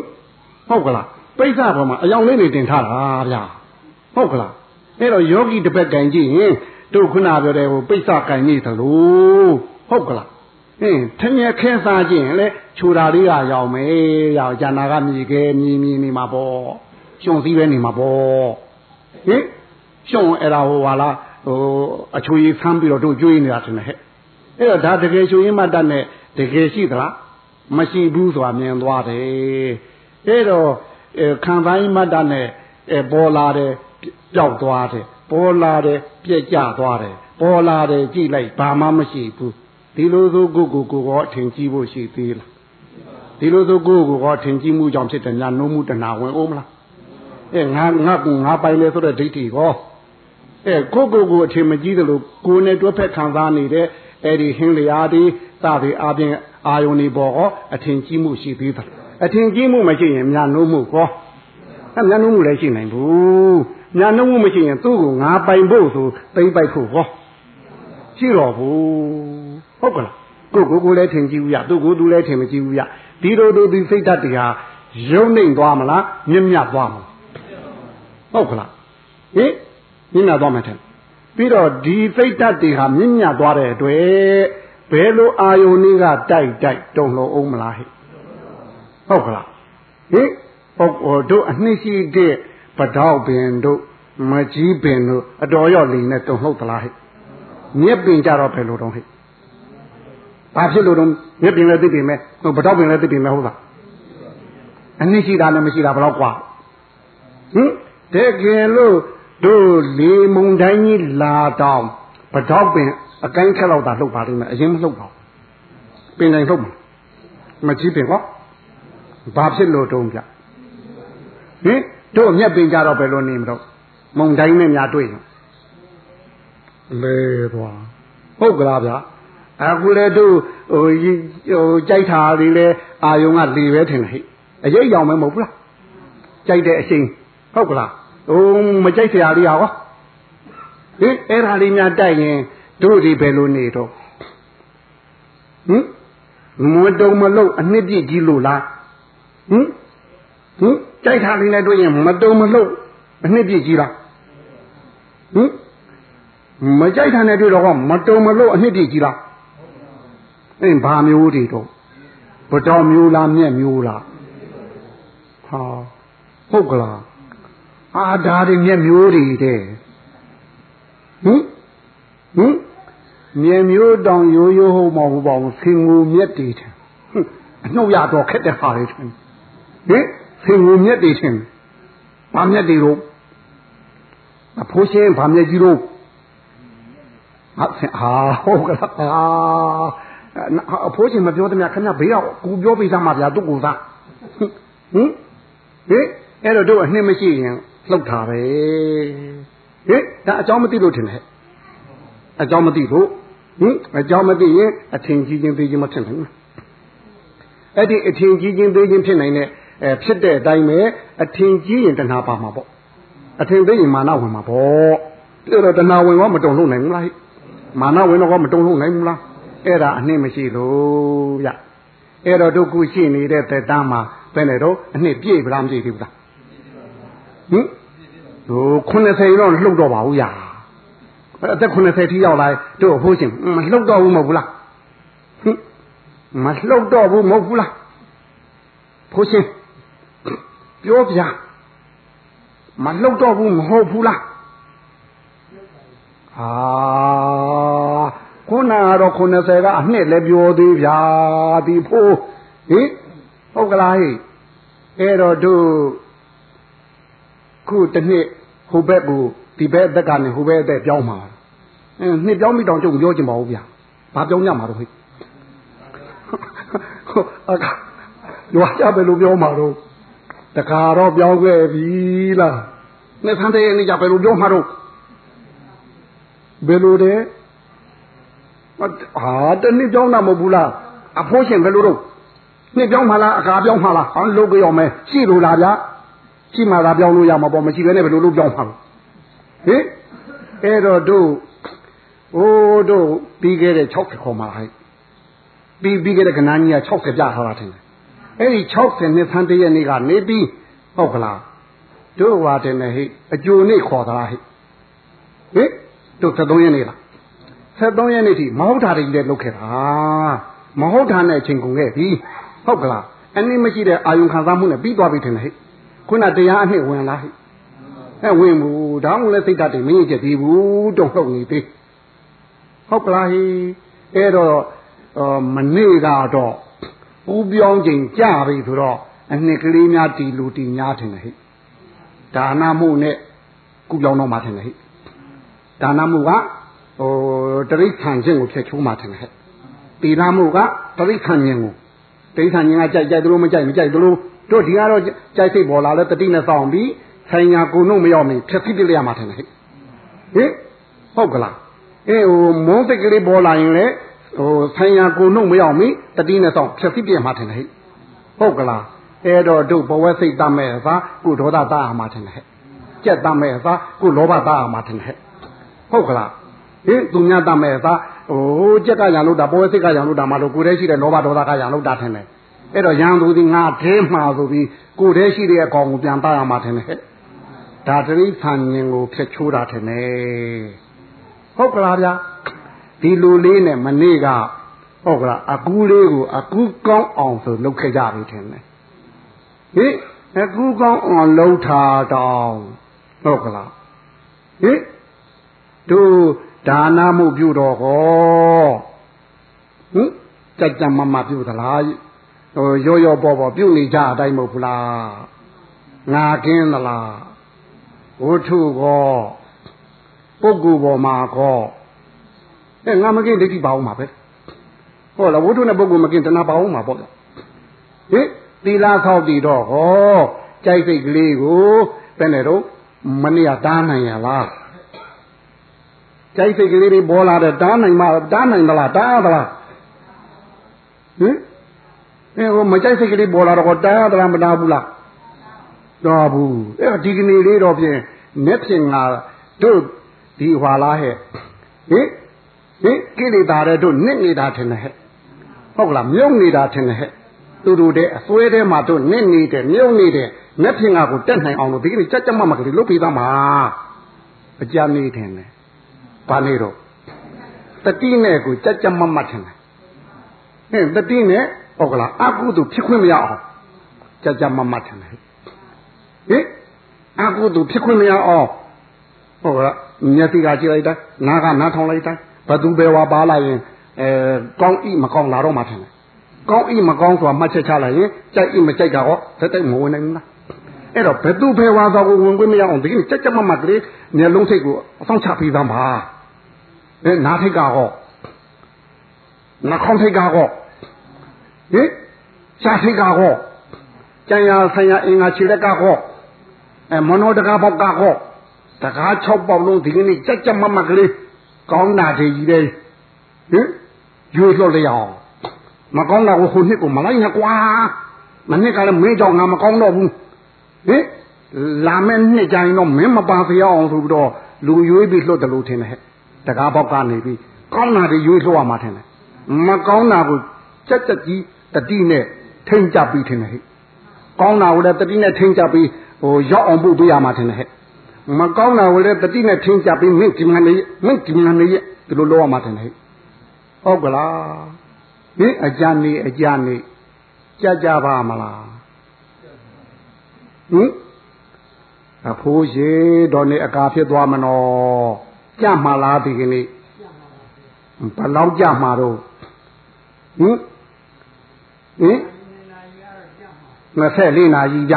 ဟုတ်ကလားပိဿဘောမှာအယောင်လေးနေတင်ထားတာဗျာဟုတ်ကလားအဲ့တော့ယောဂီတပည့်ကင်ကြည့်ရင်တို့ခုနပြောတဲ့ဟိုပိဿကင်နေသလိုဟုတ်ကလားဟင်းထင်ရခဲစားခြင်းလေခြူတာလေးကရောက်မယ်ရောက်ဂျာနာကမြည်ခဲမြည်မြည်နေမှာပေါ့ရှုံစည်းပဲနေမှာပေါ့ဟင်ရှုံအဲ့ဒါဟိုဟာလားဟိုအချွေဆမ်းပြီးတော့တို့ကျွေးနေတာထင်တယ်ဟဲ့အဲ့တော့ဒါတကယ်ချွေရင်မတတ်နဲ့တကယ်ရှိသလား မရှိဘူးဆိုတာမြင်သွားတယ်အဲ့တော့ခံပိုင်းမတတ်နဲ့ပေါ်လာတယ်ပျောက်သွားတယ်ပေါ်လာတယ်ပြက်ကျသွားတယ်ပေါ်လာတယ်ကြည့်လိုက်ဘာမှမရှိဘူးဒီလိုဆိုကိုကိုကိုကောအထင်ကြီးဖို့ရှိသေးလားဒီလိုဆိုကိုကိုကောအထင်ကြီးမှုကြောင့်ဖြစ်တယ်ညာနှုံးမှုတဏှာဝင်အောင်မလားအဲငါငါကငါပိုင်လေဆိုတဲ့ဒိဋ္ဌိကောဟအဲကိုကိုကိုအထင်မကြီးသလိုကိုနဲ့တွဲဖက်ခံစားနေတဲ့အဲ့ဒီဟင်းလျာဒီစသည်အပြင် အာယုန်ဒီပေါ်ဟောအထင်ကြီးမှုရှိသေးတယ်အထင်ကြီးမှုမရှိရင်မြတ်နိုးမှုဟောအမြတ်နိုးမှုလည်းရှိနိုင်ဘူးမြတ်နိုးမှုမရှိရင်သူ့ကိုငါပိုင်ဖို့ဆိုသိမ့်ပိုက်ဖို့ဟောရှိတော့ဘူးဟုတ်ကလားကိုကိုကိုလည်းထင်ကြည့်ဘူးရသူ့ကိုသူလည်းထင်မကြည့်ဘူးရဒီလိုတို့ဒီစိတ်ဓာတ်တွေဟာရုံနှိမ်သွားမလားမြင့်မြတ်သွားမလားဟုတ်ကလားဟင်မြင့်မြတ်သွားမှထင်ပြီးတော့ဒီစိတ်ဓာတ်တွေဟာမြင့်မြတ်သွားတဲ့အတွက် ဘယ်လိုအာယုန်လေးကတိုက်တိုက်တုံလုံးအောင်မလားဟဲ့ဟုတ်ကလားဟင်ဟုတ်တို့အနှစ်ရှိတဲ့ပတောက်ပင်တို့မကြီးပင်တို့အတော်ရော့လိန်နဲ့တုံလှုပ်သလားဟဲ့မြက်ပင်ကြတော့ဘယ်လိုတော့ဟဲ့ဘာဖြစ်လို့တော့မြက်ပင်လည်းသိပြီမဲ့ဟိုပတောက်ပင်လည်းသိပြီမဲ့ဟုတ်လားအနှစ်ရှိတာနဲ့မရှိတာဘယ်တော့กว่าဟင်တကယ်လို့တို့လေမုံတိုင်းကြီးလာတောင်ပတောက်ပင် အကိုင်းခက်လောက်တာလှုပ်ပါလိမ့်မယ်အရင်မလှုပ်ပါဘူးပင်တိုင်းလှုပ်မှာမကြီးပင်ဟောဘာဖြစ်လို့တုံးပြဟင်တို့အမျက်ပင်ကြတော့ဘယ်လိုနေမလို့မုံတိုင်းနဲ့များတွေ့ရင်လေသွားဟုတ်ကလားဗျာအခုလေတို့ဟိုဟိုကြိုက်တာလေးလဲအာယုံကလေပဲထင်တယ်ဟိအရေးရောင်မဲမဟုတ်ဘူးလားကြိုက်တဲ့အချိန်ဟုတ်ကလားဟိုမကြိုက်စရာလေးဟာဟောဟင်အဲ့ဒါလေးများတိုက်ရင် တို့ဒီဘယ်လိုနေတော့ဟင်မွတုံမလို့အနှစ်ပြည့်ကြီးလို့လားဟင်ဟင်ကြိုက်တာလေးနဲ့တွေ့ရင်မတုံမလို့အနှစ်ပြည့်ကြီးလားဟင်မကြိုက်တာနဲ့တွေ့တော့မတုံမလို့အနှစ်ပြည့်ကြီးလားအင်းဘာမျိုးတွေတော့ဘတော်မျိုးလားမြက်မျိုးလားဟာဟုတ်ကလားအာဒါတွေမြက်မျိုးတွေတဲ့ဟင် ဟင်မြက်မျိုးတောင်ရိုးရိုးဟုတ်မဟုတ်ပါဘူးဆင်ငူမြက်တွေတယ်အနှုတ်ရတော့ခက်တဲ့ဟာတွေတယ်ဟင်ဆင်ငူမြက်တွေတယ်ဘာမြက်တွေတော့အဖိုးရှင်ဘာမြက်ကြီးတော့ဟာဟုတ်ကလားအဖိုးရှင်မပြောသမျှခင်ဗျဘေးကကူပြောပေးသားမှာဗျာသူ့ကိုသားဟင်ဟင်အဲ့တော့တို့အနှစ်မရှိရင်လှုပ်တာပဲဟင်ဒါအကြောင်းမသိလို့ထင်တယ် အကြောင်းမသိလို့ဟင်အကြောင်းမသိရင်အထင်ကြီးခြင်းသိခြင်းမဖြစ်နိုင်ဘူးအဲ့ဒီအထင်ကြီးခြင်းသိခြင်းဖြစ်နိုင်တဲ့အဲဖြစ်တဲ့အတိုင်းပဲအထင်ကြီးရင်တဏှာပါမှာပေါ့အထင်သိရင်မာနဝင်မှာပေါ့အဲ့တော့တဏှာဝင်ရောမတုံလို့နိုင်ဘူးလားမာနဝင်တော့မတုံလို့နိုင်ဘူးလားအဲ့ဒါအနှစ်မရှိလို့ဗျအဲ့တော့တို့ခုရှိနေတဲ့သက်တမ်းမှာဘယ်နဲ့တော့အနှစ်ပြည့်ဗလားမပြည့်ဘူးလားဟင်ဟို90တော့လှုပ်တော့ပါဘူးယာ အသက်90ထိရောက်လာတို့အဖိုးရှင်မလှုပ်တော့ဘူးမဟုတ်ဘူးလားဟင်မလှုပ်တော့ဘူးမဟုတ်ဘူးလားဖိုးရှင်ပြောပြမလှုပ်တော့ဘူးမဟုတ်ဘူးလားဟာခုနကတော့90ကအနှစ်လည်းပြောသေးဗျာဒီဖိုးဟင်ဟုတ်ကလားဟိအဲ့တော့တို့ခုတစ်နှစ်ဟိုဘက်ကိုဒီဘက်ဘက်ကနေဟိုဘက်အသက်ပြောင်းမှာ အင်းနှစ်ပြောင်းမိတောင်ကျုပ်ပြောချင်ပါဘူးဗျာဘာပြောင်းကြမှာတော့ဟိအခါရွာကြပဲလို့ပြောမှာတော့တခါတော့ပြောင်းခဲ့ပြီလားနှစ်ဆန်းတဲ့နေ့ကြပဲလို့ပြောမှာတော့ဘယ်လိုတဲ့ဟာတနည်းပြောင်းတာမဟုတ်ဘူးလားအဖိုးရှင်ဘယ်လိုတော့နှစ်ပြောင်းမှလားအခါပြောင်းမှလားဟောလုတ်ကြောင်မယ်ရှိလို့လားဗျာရှိမှသာပြောင်းလို့ရမှာပေါ့မရှိဘဲနဲ့ဘယ်လိုလုပ်ပြောင်းမှာဟင်အဲ့တော့တို့ ဟိုတို့ပြီးခဲ့တဲ့60ခေါ်မှာဟဲ့ပြီးပြီးခဲ့တဲ့ကဏ္ဍကြီးက60ပြထားတာထင်တယ်အဲ့ဒီ60နှစ်ဆန်းတရက်နေ့ကနေပြီးဟုတ်ကလားတို့ဟာတယ်နဲ့ဟိအကျိုးနေ့ခေါ်သလားဟိဟင်တို့73ရက်နေ့လား73ရက်နေ့ထိမဟုတ်တာတွေလည်းလုပ်ခဲ့တာမဟုတ်တာနဲ့အချိန်ကုန်ခဲ့ပြီဟုတ်ကလားအနည်းမရှိတဲ့အာယုံခံစားမှုနဲ့ပြီးသွားပြီထင်တယ်ဟဲ့ခုနတရားအနှစ်ဝင်လားဟဲ့အဲဝင်ဘူးဒါမှလည်းစိတ်ဓာတ်တွေမင်းကြီးချက်သေးဘူးတုံ့လှုပ်နေသေး ဟုတ်ကလားဟိအဲ့တော့မနေ့ကတော့ဦးပြောင်းချိန်ကြပြီဆိုတော့အနှစ်ကလေးများတီလူတီများထင်တယ်ဟဲ့ဒါနမှုနဲ့ကုပြောင်းတော့မှထင်တယ်ဟဲ့ဒါနမှုကဟိုတရိษံခြင်းကိုဖြည့်ချိုးမှထင်တယ်ဟဲ့တီလာမှုကတရိษံခြင်းကိုတရိษံခြင်းကကြိုက်ကြိုက်သလိုမကြိုက်မကြိုက်သလိုတို့ဒီကတော့ကြိုက်စိတ်ပေါ်လာလဲတတိနဲ့စောင့်ပြီးဆိုင်ညာကိုနှုတ်မရောက်မီဖြည့်ဖြစ်ပြရမှာထင်တယ်ဟဲ့ဟ ဟင်ဟုတ်ကလား အေးဟိုမုန်းစိတ်ကလေးပေါ်လာရင်လေဟိုဆိုင်ရကိုနှုတ်မရောက်မီတတိနဲ့ဆောင်ဖြက်စီးပြမှာထင်တယ်ဟဲ့ဟုတ်ကလားအဲ့တော့တို့ဘဝစိတ်တတ်မဲ့အစားကိုဒေါသတတ်ရမှာထင်တယ်ဟဲ့ကြက်တတ်မဲ့အစားကိုလောဘတတ်ရမှာထင်တယ်ဟဲ့ဟုတ်ကလားဟင်သူများတတ်မဲ့အစားဟိုကြက်ကရံလို့တာဘဝစိတ်ကရံလို့တာမှလို့ကိုယ်တည်းရှိတဲ့လောဘဒေါသကရံလို့တာထင်တယ်အဲ့တော့ရံသူဒီငါခဲမှာဆိုပြီးကိုယ်တည်းရှိတဲ့အကောင်ကိုပြန်တတ်ရမှာထင်တယ်ဟဲ့ဒါတရိဖန်ဉင်ကိုဖြက်ချိုးတာထင်တယ် ဟုတ်ကလားဗျာဒီလူလေးနဲ့မနေ့ကဟုတ်ကလားအကူလေးကိုအကူကောင်းအောင်ဆိုလုပ်ခဲ့ကြပြီထင်တယ်ဟိအကူကောင်းအောင်လှုပ်ထားတော့ဟုတ်ကလားဟိတို့ဒါနမှုပြုတော့ဟောဟင်ကြကြမမပြုသလားဟိုရောရောပေါ်ပေါ်ပြုနေကြအတိုင်းမဟုတ်ဘူးလားငါကင်းသလားဝုထုကော ပုဂ္ဂိုလ်ပေါ်မှာကောအဲငါမကင်းဒိဋ္ဌိပါအောင်မှာပဲဟောလားဝုထုနဲ့ပုဂ္ဂိုလ်မကင်းတဏှာပါအောင်မှာပေါ့ဟင်သီလဆောက်တည်တော့ဟောကြိုက်စိတ်ကလေးကိုဘယ်နဲ့တော့မနေ့ကတားနိုင်ရလားကြိုက်စိတ်ကလေးတွေပေါ်လာတဲ့တားနိုင်မှတားနိုင်မလားတားသလားဟင်အဲဟိုမကြိုက်စိတ်ကလေးပေါ်လာတော့တားသလားမတားဘူးလားတော်ဘူးအဲ့ဒီကနေ့လေးတော့ဖြင့်မျက်ဖြင့်ငါတို့ ဒီဟွာလားဟဲ့ဟင်ဟင်ကိလေသာတဲ့တို့နစ်နေတာထင်တယ်ဟဲ့ဟုတ်ကလားမြုပ်နေတာထင်တယ်ဟဲ့သူတို့တဲ့အစွဲထဲမှာတို့နစ်နေတယ်မြုပ်နေတယ်မျက်ဖြင့်ငါကိုတက်နိုင်အောင်လို့ဒီကနေ့ကြက်ကြက်မမကလေးလုတ်ပေးသားမှာအကြနေထင်တယ်ဘာနေတော့တတိနဲ့ကိုကြက်ကြက်မမထင်တယ်ဟင်တတိနဲ့ဟုတ်ကလားအကုသို့ဖြစ်ခွင့်မရအောင်ကြက်ကြက်မမထင်တယ်ဟင်အကုသို့ဖြစ်ခွင့်မရအောင်ဟုတ်ကလား မျက်စိကကြည့်လိုက်တာနားကနားထောင်လိုက်တာဘသူပဲဝါပါလာရင်အဲကောင်းဤမကောင်းလာတော့မှထင်တယ်ကောင်းဤမကောင်းဆိုတာမှတ်ချက်ချလိုက်ရင်ကြိုက်ဤမကြိုက်တာဟောသက်သက်မဝင်နိုင်ဘူးလားအဲ့တော့ဘသူပဲဝါသောကိုဝင်ခွင့်မရအောင်ဒီကိကြက်ကြက်မမကလေးမျက်လုံးစိတ်ကိုအဆောင်ချပြီးသားပါအဲနားထိတ်ကဟောနှာခေါင်းထိတ်ကဟောဟင်ရှားထိတ်ကဟောကျန်ရဆိုင်ရအင်္ဂါခြေလက်ကဟောအဲမနောတကားပေါက်ကဟော တကား6ပေါက်လုံးဒီကနေ့ကြက်ကြက်မမကလေးကောင်းတာတည်းကြီးတယ်ဟင်ယူလို့လျောင်းမကောင်းတာကိုခုနှစ်ကိုမလိုက်နဲ့ကွာမနှစ်ကလည်းမင်းကြောင့်ငါမကောင်းတော့ဘူးဟင်လာမယ့်နှစ်ကြိုင်တော့မင်းမပါဖျောက်အောင်ဆိုပြီးတော့လူရွေးပြီးလွတ်တယ်လို့ထင်တယ်ဟဲ့တကားပေါက်ကနေပြီးကောင်းတာတွေရွေးလွှတ်ရမှာထင်တယ်မကောင်းတာကိုကြက်ကြက်ကြီးတတိနဲ့ထိမ့်ကြပြီးထင်တယ်ဟဲ့ကောင်းတာကိုလည်းတတိနဲ့ထိမ့်ကြပြီးဟိုရောက်အောင်ပို့ပေးရမှာထင်တယ်ဟဲ့ မကောင်းတာကိုလည်းတတိနဲ့ထိမ့်ကြပြီးမင်းဒီမှာနေမင်းဒီမှာနေရဒီလိုလုပ်ရမှာထင်တယ်ဟဲ့ဟုတ်ကလားဒီအကြနေအကြနေကြကြပါမလားဟင်အဖိုးရှိတော်နေအကာဖြစ်သွားမနော်ကြမှာလားဒီကနေ့ဘလောက်ကြမှာတော့ဟင်ဟင်24နာရီကြ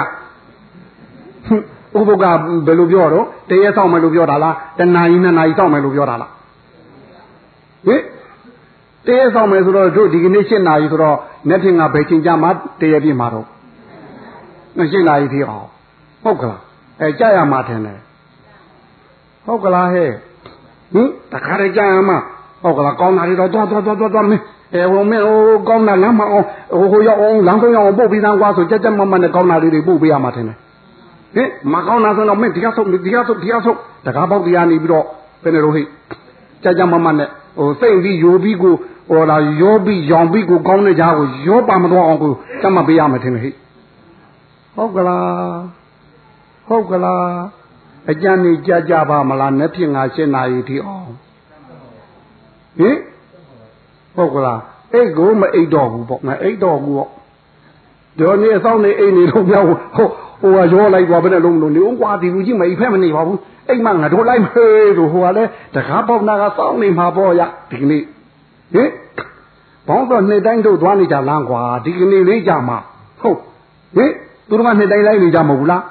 ဥပုကဘယ်လိုပြောတော့တရက်ဆောင်မယ်လို့ပြောတာလားတနာရီနှစ်နာရီဆောင်မယ်လို့ပြောတာလားဟင်တရက်ဆောင်မယ်ဆိုတော့တို့ဒီကနေ့7နာရီဆိုတော့နေ့ဖြင့်ငါဘယ်ချိန်ကြမှာတရက်ပြည့်မှာတော့7နာရီဖြစ်အောင်ဟုတ်ကလားအဲကြရမှာထင်တယ်ဟုတ်ကလားဟဲ့ဟင်တခါတည်းကြရမှာဟုတ်ကလားကောင်းတာတွေတော့သွားသွားသွားသွားမင်းအဲဟိုမင်းဟိုကောင်းတာလမ်းမအောင်ဟိုဟိုရောက်အောင်လမ်းဆုံးရောက်အောင်ပို့ပြီးသားကွာဆိုကြက်ကြက်မမနဲ့ကောင်းတာလေးတွေပို့ပေးရမှာထင်တယ် ဟင်မကောင်းတာဆိုတော့မင်းဒီကဆုပ်ဒီကဆုပ်ဒီကဆုပ်တကားပေါက်တရားနေပြီးတော့ဘယ်နဲ့တော့ဟိကြက်ကြက်မမနဲ့ဟိုစိတ်ပြီးယိုပြီးကိုဟောလာရောပြီးရောင်ပြီးကိုကောင်းတဲ့ကြားကိုရောပါမတော့အောင်ကိုတတ်မှပေးရမှာထင်တယ်ဟိဟုတ်ကလားဟုတ်ကလားအကြံနေကြကြပါမလားနှစ်ဖြစ်ငါရှင်းနာရီထိအောင်ဟင်ဟုတ်ကလားအိတ်ကိုမအိတ်တော့ဘူးပေါ့မအိတ်တော့ဘူးပေါ့ဒေါ်နေအဆောင်နေအိတ်နေတော့ပြောဟို ဟိုကရောလိုက်သွားဘယ်နဲ့လုံးလို့နေဦးကွာဒီလူကြီးမအိတ်ဖက်မနေပါဘူးအိတ်မှငါတို့လိုက်မေးလို့ဟိုကလည်းတကားပေါက်နာကစောင်းနေမှာပေါ့ရဒီကနေ့ဟင်ဘောင်းတော့နှစ်တိုင်းတို့သွားနေကြလမ်းကွာဒီကနေ့လေးကြမှာဟုတ်ဟင်သူတို့ကနှစ်တိုင်းလိုက်နေကြမဟုတ်ဘူးလား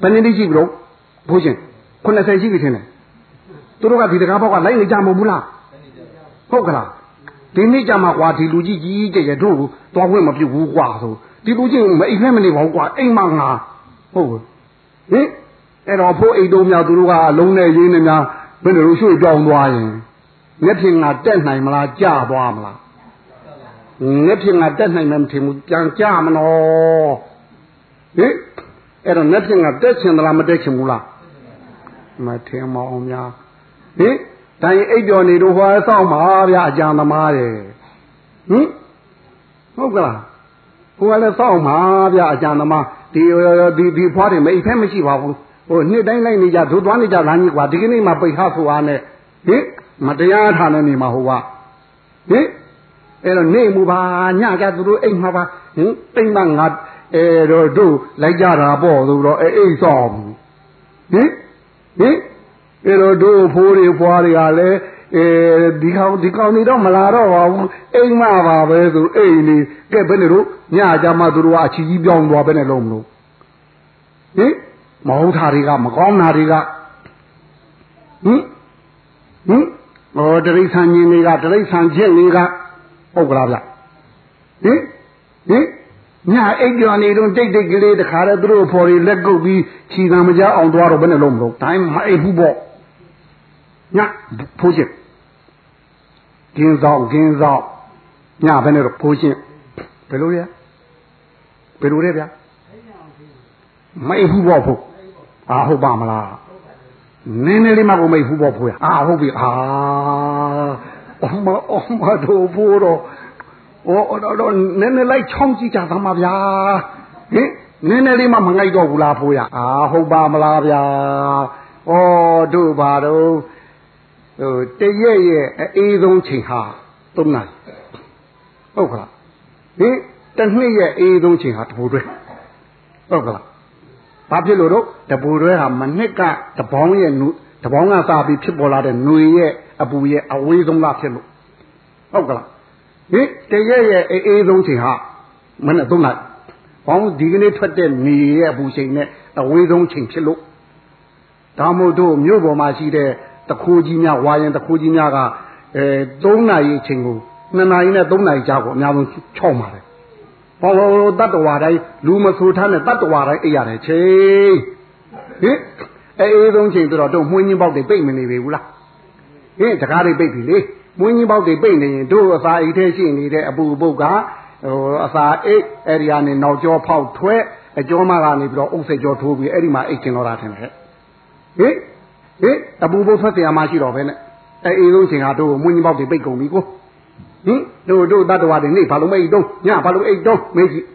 ဘယ်နည်းလေးရှိပြီတော့ဘိုးရှင်90ရှိပြီထင်တယ်သူတို့ကဒီတကားပေါက်ကလိုက်နေကြမဟုတ်ဘူးလားဟုတ်ကလားဒီနေ့ကြမှာကွာဒီလူကြီးကြီးတဲ့ရတို့ကိုသွားခွင့်မပြုဘူးကွာဆို ဒီလူကြီးမအိမ်ဖက်မနေပါဘူးကွာအိမ်မငါဟုတ်ဟင်အဲ့တော့ဖိုးအိမ်တို့များသူတို့ကအလုံးနဲ့ရင်းနေများဘယ်လိုရွှေ့ပြောင်းသွားရင်မျက်ဖြင့်ကတက်နိုင်မလားကြသွားမလားမျက်ဖြင့်ကတက်နိုင်မှမထင်ဘူးပြန်ကြမနော်ဟင်အဲ့တော့မျက်ဖြင့်ကတက်ချင်သလားမတက်ချင်ဘူးလားမထင်မအောင်များဟင်တိုင်းအိပ်ပျော်နေတော့ဟောစောင့်ပါဗျာအကြံသမားရဲ့ဟင်ဟုတ်ကလား ဟိုကလည်းစောင့်ပါဗျာအကြံသမားဒီဒီဒီဖွားတယ်မအိပ်ဖဲမရှိပါဘူးဟိုနှစ်တိုင်းလိုက်နေကြဒုသွားနေကြလမ်းကြီးကွာဒီကနေ့မှပိတ်ဟဆိုအားနဲ့ဟင်မတရားထားနေနေမှာဟိုကဟင်အဲ့တော့နေမူပါညကြသူတို့အိမ်မှာပါဟင်အိမ်မှာငါအဲတော့တို့လိုက်ကြတာပေါ့ဆိုတော့အဲအိမ်ဆောင်ဟင်ဟင်အဲ့တော့တို့ဖိုးတွေဖွားတွေကလည်း အဲဒီကောင်ဒီကောင်နေတော့မလာတော့ပါဘူးအိမ်မှာပါပဲဆိုအိမ်နေကဲဘယ်နဲ့တို့ညကြမှာသူတို့ကအချီကြီးပြောင်းသွားပဲနဲ့လုံးမလို့ဟင်မဟုတ်တာတွေကမကောင်းတာတွေကဟင်ဟင်ဟောတရိษံញင်းတွေကတရိษံချက်တွေကဟုတ်ကလားဗျဟင်ဟင်ညအိပ်ကျော်နေတော့တိတ်တိတ်ကလေးတခါတည်းသူတို့ဖော်ရီလက်ကုပ်ပြီးခြီကံမကြအောင်သွားတော့ဘယ်နဲ့လုံးမလို့တိုင်းမအိပ်ဘူးပေါ့ညဖိုးချင်း ကင်းဆောင်ကင်းဆောင်ညဘယ်နဲ့တော့ဖိုးချင်းဘယ်လိုလဲဘယ်လိုလဲဗျာမအိပ်ဘူးပေါ့ဖို့အာဟုတ်ပါမလားနင်းနေလေးမှကိုမိတ်ဘူးပေါ့ဖိုးရအာဟုတ်ပြီအာအမအမတို့ဖိုးတော့ဩတော့နင်းနေလိုက်ချောင်းကြည့်ကြသမှာဗျာဟင်နင်းနေလေးမှမငိုက်တော့ဘူးလားဖိုးရအာဟုတ်ပါမလားဗျာဩတို့ပါတော့ ဟိုတရက်ရဲ့အေးဆုံးချိန်ဟာသုံးနာဟုတ်ကလားဟင်တနှစ်ရဲ့အေးဆုံးချိန်ဟာတပူတွဲဟုတ်ကလားဘာဖြစ်လို့တော့တပူတွဲဟာမနှစ်ကတပေါင်းရဲ့တပေါင်းကစပြီးဖြစ်ပေါ်လာတဲ့ຫນွေရဲ့အပူရဲ့အဝေးဆုံးလားဖြစ်လို့ဟုတ်ကလားဟင်တရက်ရဲ့အေးအေးဆုံးချိန်ဟာမနဲ့သုံးလိုက်ဘောင်းဒီကနေ့ထွက်တဲ့နေရဲ့အပူချိန်နဲ့အဝေးဆုံးချိန်ဖြစ်လို့ဒါမို့တို့မြို့ပေါ်မှာရှိတဲ့ တခိုးကြီးများဝါရင်တခိုးကြီးများကအဲ3နာရီအချိန်ကို2နာရီနဲ့3နာရီကြာကိုအများဆုံး6ပါတယ်ဘောတတ္တဝါတိုင်းလူမဆူထားနဲ့တတ္တဝါတိုင်းအိပ်ရတယ်ချိန်ဟင်အေးဆုံးချိန်ဆိုတော့တို့မွှင်းကြီးပေါက်တွေပိတ်မနေပြီဘူးလားဟင်တကားတွေပိတ်ပြီလေမွှင်းကြီးပေါက်တွေပိတ်နေရင်တို့အစာအိတ်ထဲရှိနေတဲ့အပူပုတ်ကဟိုအစာအိတ်အဲ့ဒီကနေနောက်ကျောဖောက်ထွက်အကျောမကနေပြီးတော့အုပ်စိတ်ကျောထိုးပြီးအဲ့ဒီမှာအိတ်ကျင်တော့တာထင်တယ်ဟဲ့ဟင် ဟေးအပူဖို့ဆွတ်တရားမရှိတော့ပဲနဲ့အဲအေးဆုံးချိန်ဟာတို့မွင်းကြီးပေါက်တွေပိတ်ကုန်ပြီကိုဟင်တို့တို့တတ္တဝါတွေနေဘာလို့မအိတ်တော့ညဘာလို့အိတ်တော့မေးကြည့်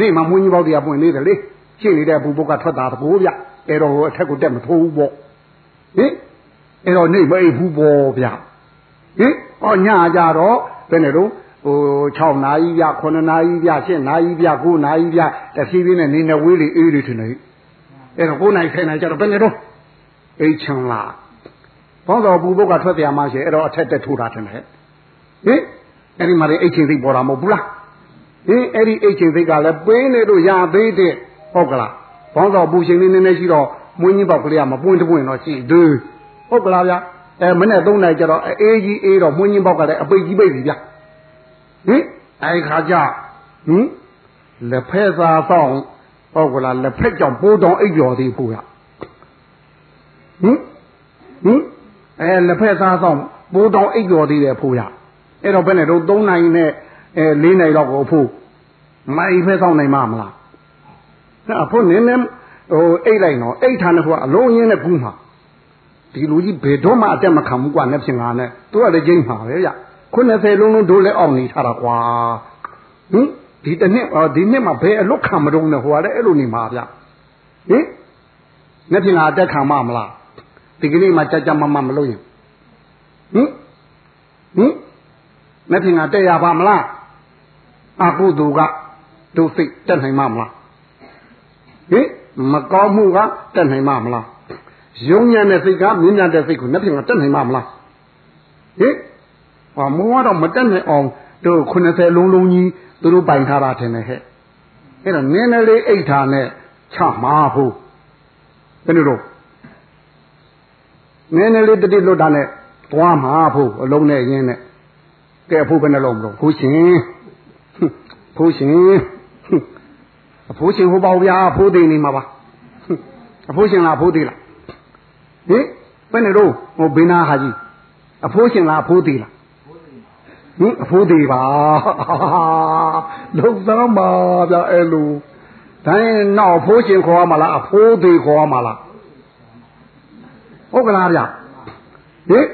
နေမှာမွင်းကြီးပေါက်တွေကပွင့်နေတယ်လေရှင်းနေတဲ့အပူဖို့ကထွက်တာတကိုးဗျအဲတော့ဟိုအထက်ကိုတက်မထိုးဘူးပေါ့ဟင်အဲတော့နေမအိတ်ဘူးပေါ့ဗျဟင်အော်ညကြတော့ဘယ်နဲ့တော့ဟို6နာရီပြ9နာရီပြ7နာရီပြ9နာရီပြတဖြည်းဖြည်းနဲ့နေနေဝေးလေအေးလေထင်တယ်အဲ့တော့9နာရီ10နာရီကျတော့ဘယ်နဲ့တော့ အိတ်ချင်လားဘောင်းတော်ပူပုတ်ကထွက်ပြမှရှိအဲ့တော့အထက်တက်ထိုးတာထင်တယ်ဟင်အဲ့ဒီမှာလေအိတ်ချင်းသိပေါ်တာမဟုတ်ဘူးလားဟင်အဲ့ဒီအိတ်ချင်းသိကလည်းပေးနေလို့ရသေးတဲ့ဟုတ်ကလားဘောင်းတော်ပူရှင်လေးနည်းနည်းရှိတော့မွင်းကြီးပေါက်ကလေးကမပွင့်တပွင့်တော့ရှိသေးဟုတ်ကလားဗျာအဲမနဲ့သုံးနိုင်ကြတော့အေးကြီးအေးတော့မွင်းကြီးပေါက်ကလည်းအပိတ်ကြီးပိတ်ပြီဗျာဟင်အဲ့ခါကျဟင်လက်ဖက်သာဆောင်ဟုတ်ကလားလက်ဖက်ကြောင့်ပိုးတော်အိပ်ကျော်သေးဖို့ရ ဟင်ဟင်အဲလက်ဖက်သားဆောင်ပိုးတော်အိပ်ကျော်သေးတယ်ဖို့ရအဲ့တော့ဘယ်နဲ့တော့3နိုင်နဲ့အဲ4နိုင်တော့ကိုဖို့မိုင်ဖက်ဆောင်နိုင်မှာမလားအဖို့နင်းနေဟိုအိတ်လိုက်တော့အိတ်ထားနေဖို့အလုံးရင်းနဲ့ကူးမှာဒီလူကြီးဘယ်တော့မှအတက်မခံဘူးကွာနဲ့ဖြင်ငါနဲ့သူကလည်းကျင်းမှာပဲဗျ90လုံးလုံးဒိုးလဲအောင်နေထားတာကွာဟင်ဒီတစ်နှစ်ဒီနှစ်မှာဘယ်အလွတ်ခံမတော့နဲ့ဟိုကလည်းအဲ့လိုနေမှာဗျဟင်နဲ့ဖြင်ငါအတက်ခံမမလား ဒီကနေ့မှကြကြမမမလို့ရင်ဟင်ဟင်နဲ့ဖြင်ငါတက်ရပါမလားအကုသိုလ်ကတို့စိတ်တက်နိုင်မှာမလားဟင်မကောင်းမှုကတက်နိုင်မှာမလားယုံညံ့တဲ့စိတ်ကမြင့်မြတ်တဲ့စိတ်ကိုနှစ်ဖြင့်ကတက်နိုင်မှာမလားဟင်ဟောမိုးကတော့မတက်နိုင်အောင်တို့90လုံးလုံးကြီးသူတို့ပိုင်ထားတာထင်တယ်ဟဲ့အဲ့တော့နင်းနေလေးအိတ်ထားနဲ့ချမှာဖို့ဘယ်လိုတော့ နင်းနေလေးတတိလွတ်တာနဲ့သွားမှာဖို့အလုံးနဲ့ရင်းနဲ့ကဲဖို့ဘယ်နှလုံးမလို့ဖို့ရှင်ဖို့ရှင်အဖိုးရှင်ဟိုပေါ့ဗျာဖိုးသိနေမှာပါအဖိုးရှင်လားဖိုးသိလားဟင်ဘယ်နဲ့တော့ဟိုဘင်းနာဟာကြီးအဖိုးရှင်လားအဖိုးသေးလားဟင်အဖိုးသေးပါလုံသမ်းပါဗျအဲ့လိုဒါရင်နောက်အဖိုးရှင်ခေါ်ရမှာလားအဖိုးသေးခေါ်ရမှာလား ဟုတ်ကလားဗျဟင်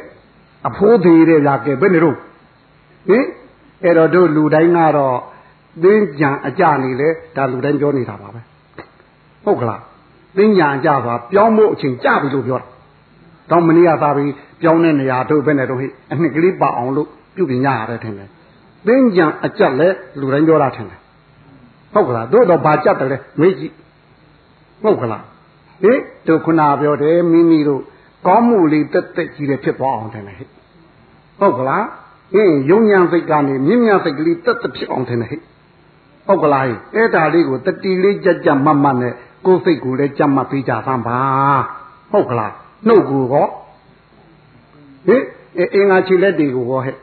အဖိုးသေးတဲ့ဗျကဲဘယ်နဲ့တော့ဟင်အဲ့တော့တို့လူတိုင်းကတော့သင်ကြံအကြနေလေဒါလူတိုင်းပြောနေတာပါပဲဟုတ်ကလားသင်ညာကြပါပြောင်းဖို့အချိန်ကြပြီလို့ပြောတာတော့မနေ့ကသာပြီးပြောင်းတဲ့နေရာတို့ပဲနဲ့တော့ဟိအနှစ်ကလေးပါအောင်လို့ပြုပြင်ရရတယ်ထင်တယ်သင်ညာအကြက်လဲလူတိုင်းပြောတာထင်တယ်ဟုတ်ကလားတို့တော့ဘာကြက်တယ်လဲမေးကြည့်ဟုတ်ကလားဟိတို့ခုနပြောတယ်မိမိတို့ ကောင်းမှုလေးတက်တက်ကြီးတယ်ဖြစ်သွားအောင်ထင်တယ်ဟိဟုတ်ကလားအင်းယုံညာစိတ်ကနေမြင့်မြတ်စိတ်ကလေးတက်တက်ဖြစ်အောင်ထင်တယ်ဟိဟုတ်ကလားအဲ့ဒါလေးကိုတတိလေးကြက်ကြက်မတ်မတ်နဲ့ကိုယ်စိတ်ကိုလည်းကြက်မှတ်ပေးကြသမ်းပါဟုတ်ကလားနှုတ်ကိုဟောဟိအင်္ဂါခြေလက်တွေကိုဟောဟဲ့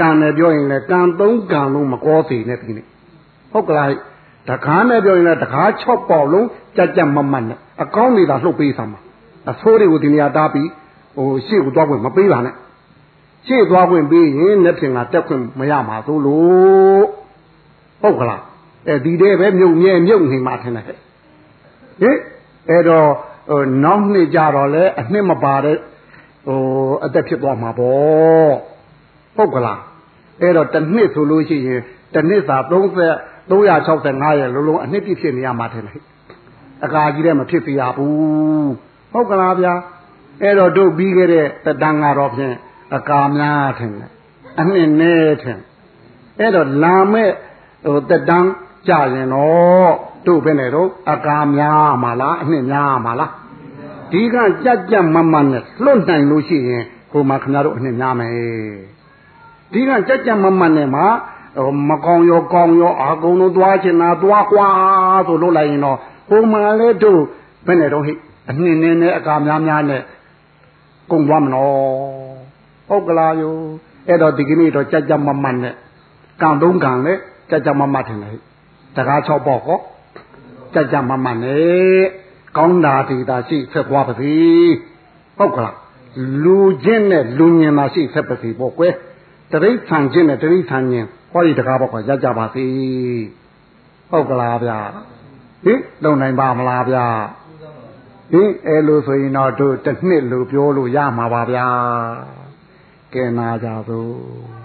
ကံနဲ့ပြောရင်လည်းကံသုံးကံလုံးမကောသေးနဲ့ဒီနေ့ဟုတ်ကလားတကားနဲ့ပြောရင်လည်းတကား6ပေါက်လုံးကြက်ကြက်မတ်မတ်နဲ့အကောင်းနေတာလှုပ်ပေးသမ်းပါ အဆိုးတွေကိုဒီနေရာတားပြီးဟိုရှေ့ကိုသွားခွင့်မပေးပါနဲ့ရှေ့သွားခွင့်ပေးရင်လက်ဖြင့်ကတက်ခွင့်မရမှာသို့လို့ဟုတ်ကလားအဲဒီတည်းပဲမြုပ်မြဲမြုပ်နေမှာထင်တယ်ဟဲ့အဲ့တော့ဟိုနောက်နှစ်ကြတော့လေအနှစ်မပါတဲ့ဟိုအသက်ဖြစ်သွားမှာပေါ့ဟုတ်ကလားအဲ့တော့တစ်နှစ်ဆိုလို့ရှိရင်တစ်နှစ်သာ30 365ရဲ့လုံးလုံးအနှစ်ပြည့်ဖြစ်နေရမှာတယ်အကာကြီးတဲ့မဖြစ်ပြရဘူး ဟုတ်ကလားဗျာအဲ့တော့တို့ပြီးခဲ့တဲ့တတန်ကတော့ဖြင့်အကာများထင်တယ်အနှစ်နဲ့ထင်အဲ့တော့လာမဲ့ဟိုတတန်ကြရင်တော့တို့ပဲနဲ့တော့အကာများမှာလားအနှစ်များမှာလားဒီကကြက်ကြက်မမနဲ့လွတ်နိုင်လို့ရှိရင်ဟိုမှာခင်ဗျားတို့အနှစ်များမယ်ဒီကကြက်ကြက်မမနဲ့မှာမကောင်းရောကောင်းရောအာကုံတို့သွားချင်တာသွားကွာဆိုလို့လိုက်ရင်တော့ဟိုမှာလေတို့ဘယ်နဲ့တော့ဟိ အနှင်းနဲ့နဲ့အကာများများနဲ့ကုန်သွားမနော်ဟုတ်ကလားယောအဲ့တော့ဒီကနေ့တော့ကြက်ကြက်မမနဲ့ကံသုံးကံလေကြက်ကြက်မမထင်တယ်တကား၆ပေါက်ဟောကြက်ကြက်မမနဲ့ကောင်းတာဒီတာရှိဆက်သွားပါစေဟုတ်ကလားလူချင်းနဲ့လူညင်တာရှိဆက်ပါစေပေါ့ကွယ်တရိษံချင်းနဲ့တရိษံညင်ဟောဒီတကားပေါက်ကရကြပါစေဟုတ်ကလားဗျာဟင်လုံနိုင်ပါမလားဗျာ ဟင်အဲ့လိုဆိုရင်တော့တို့တစ်နှစ်လို့ပြောလို့ရမှာပါဗျာကဲနာကြသို့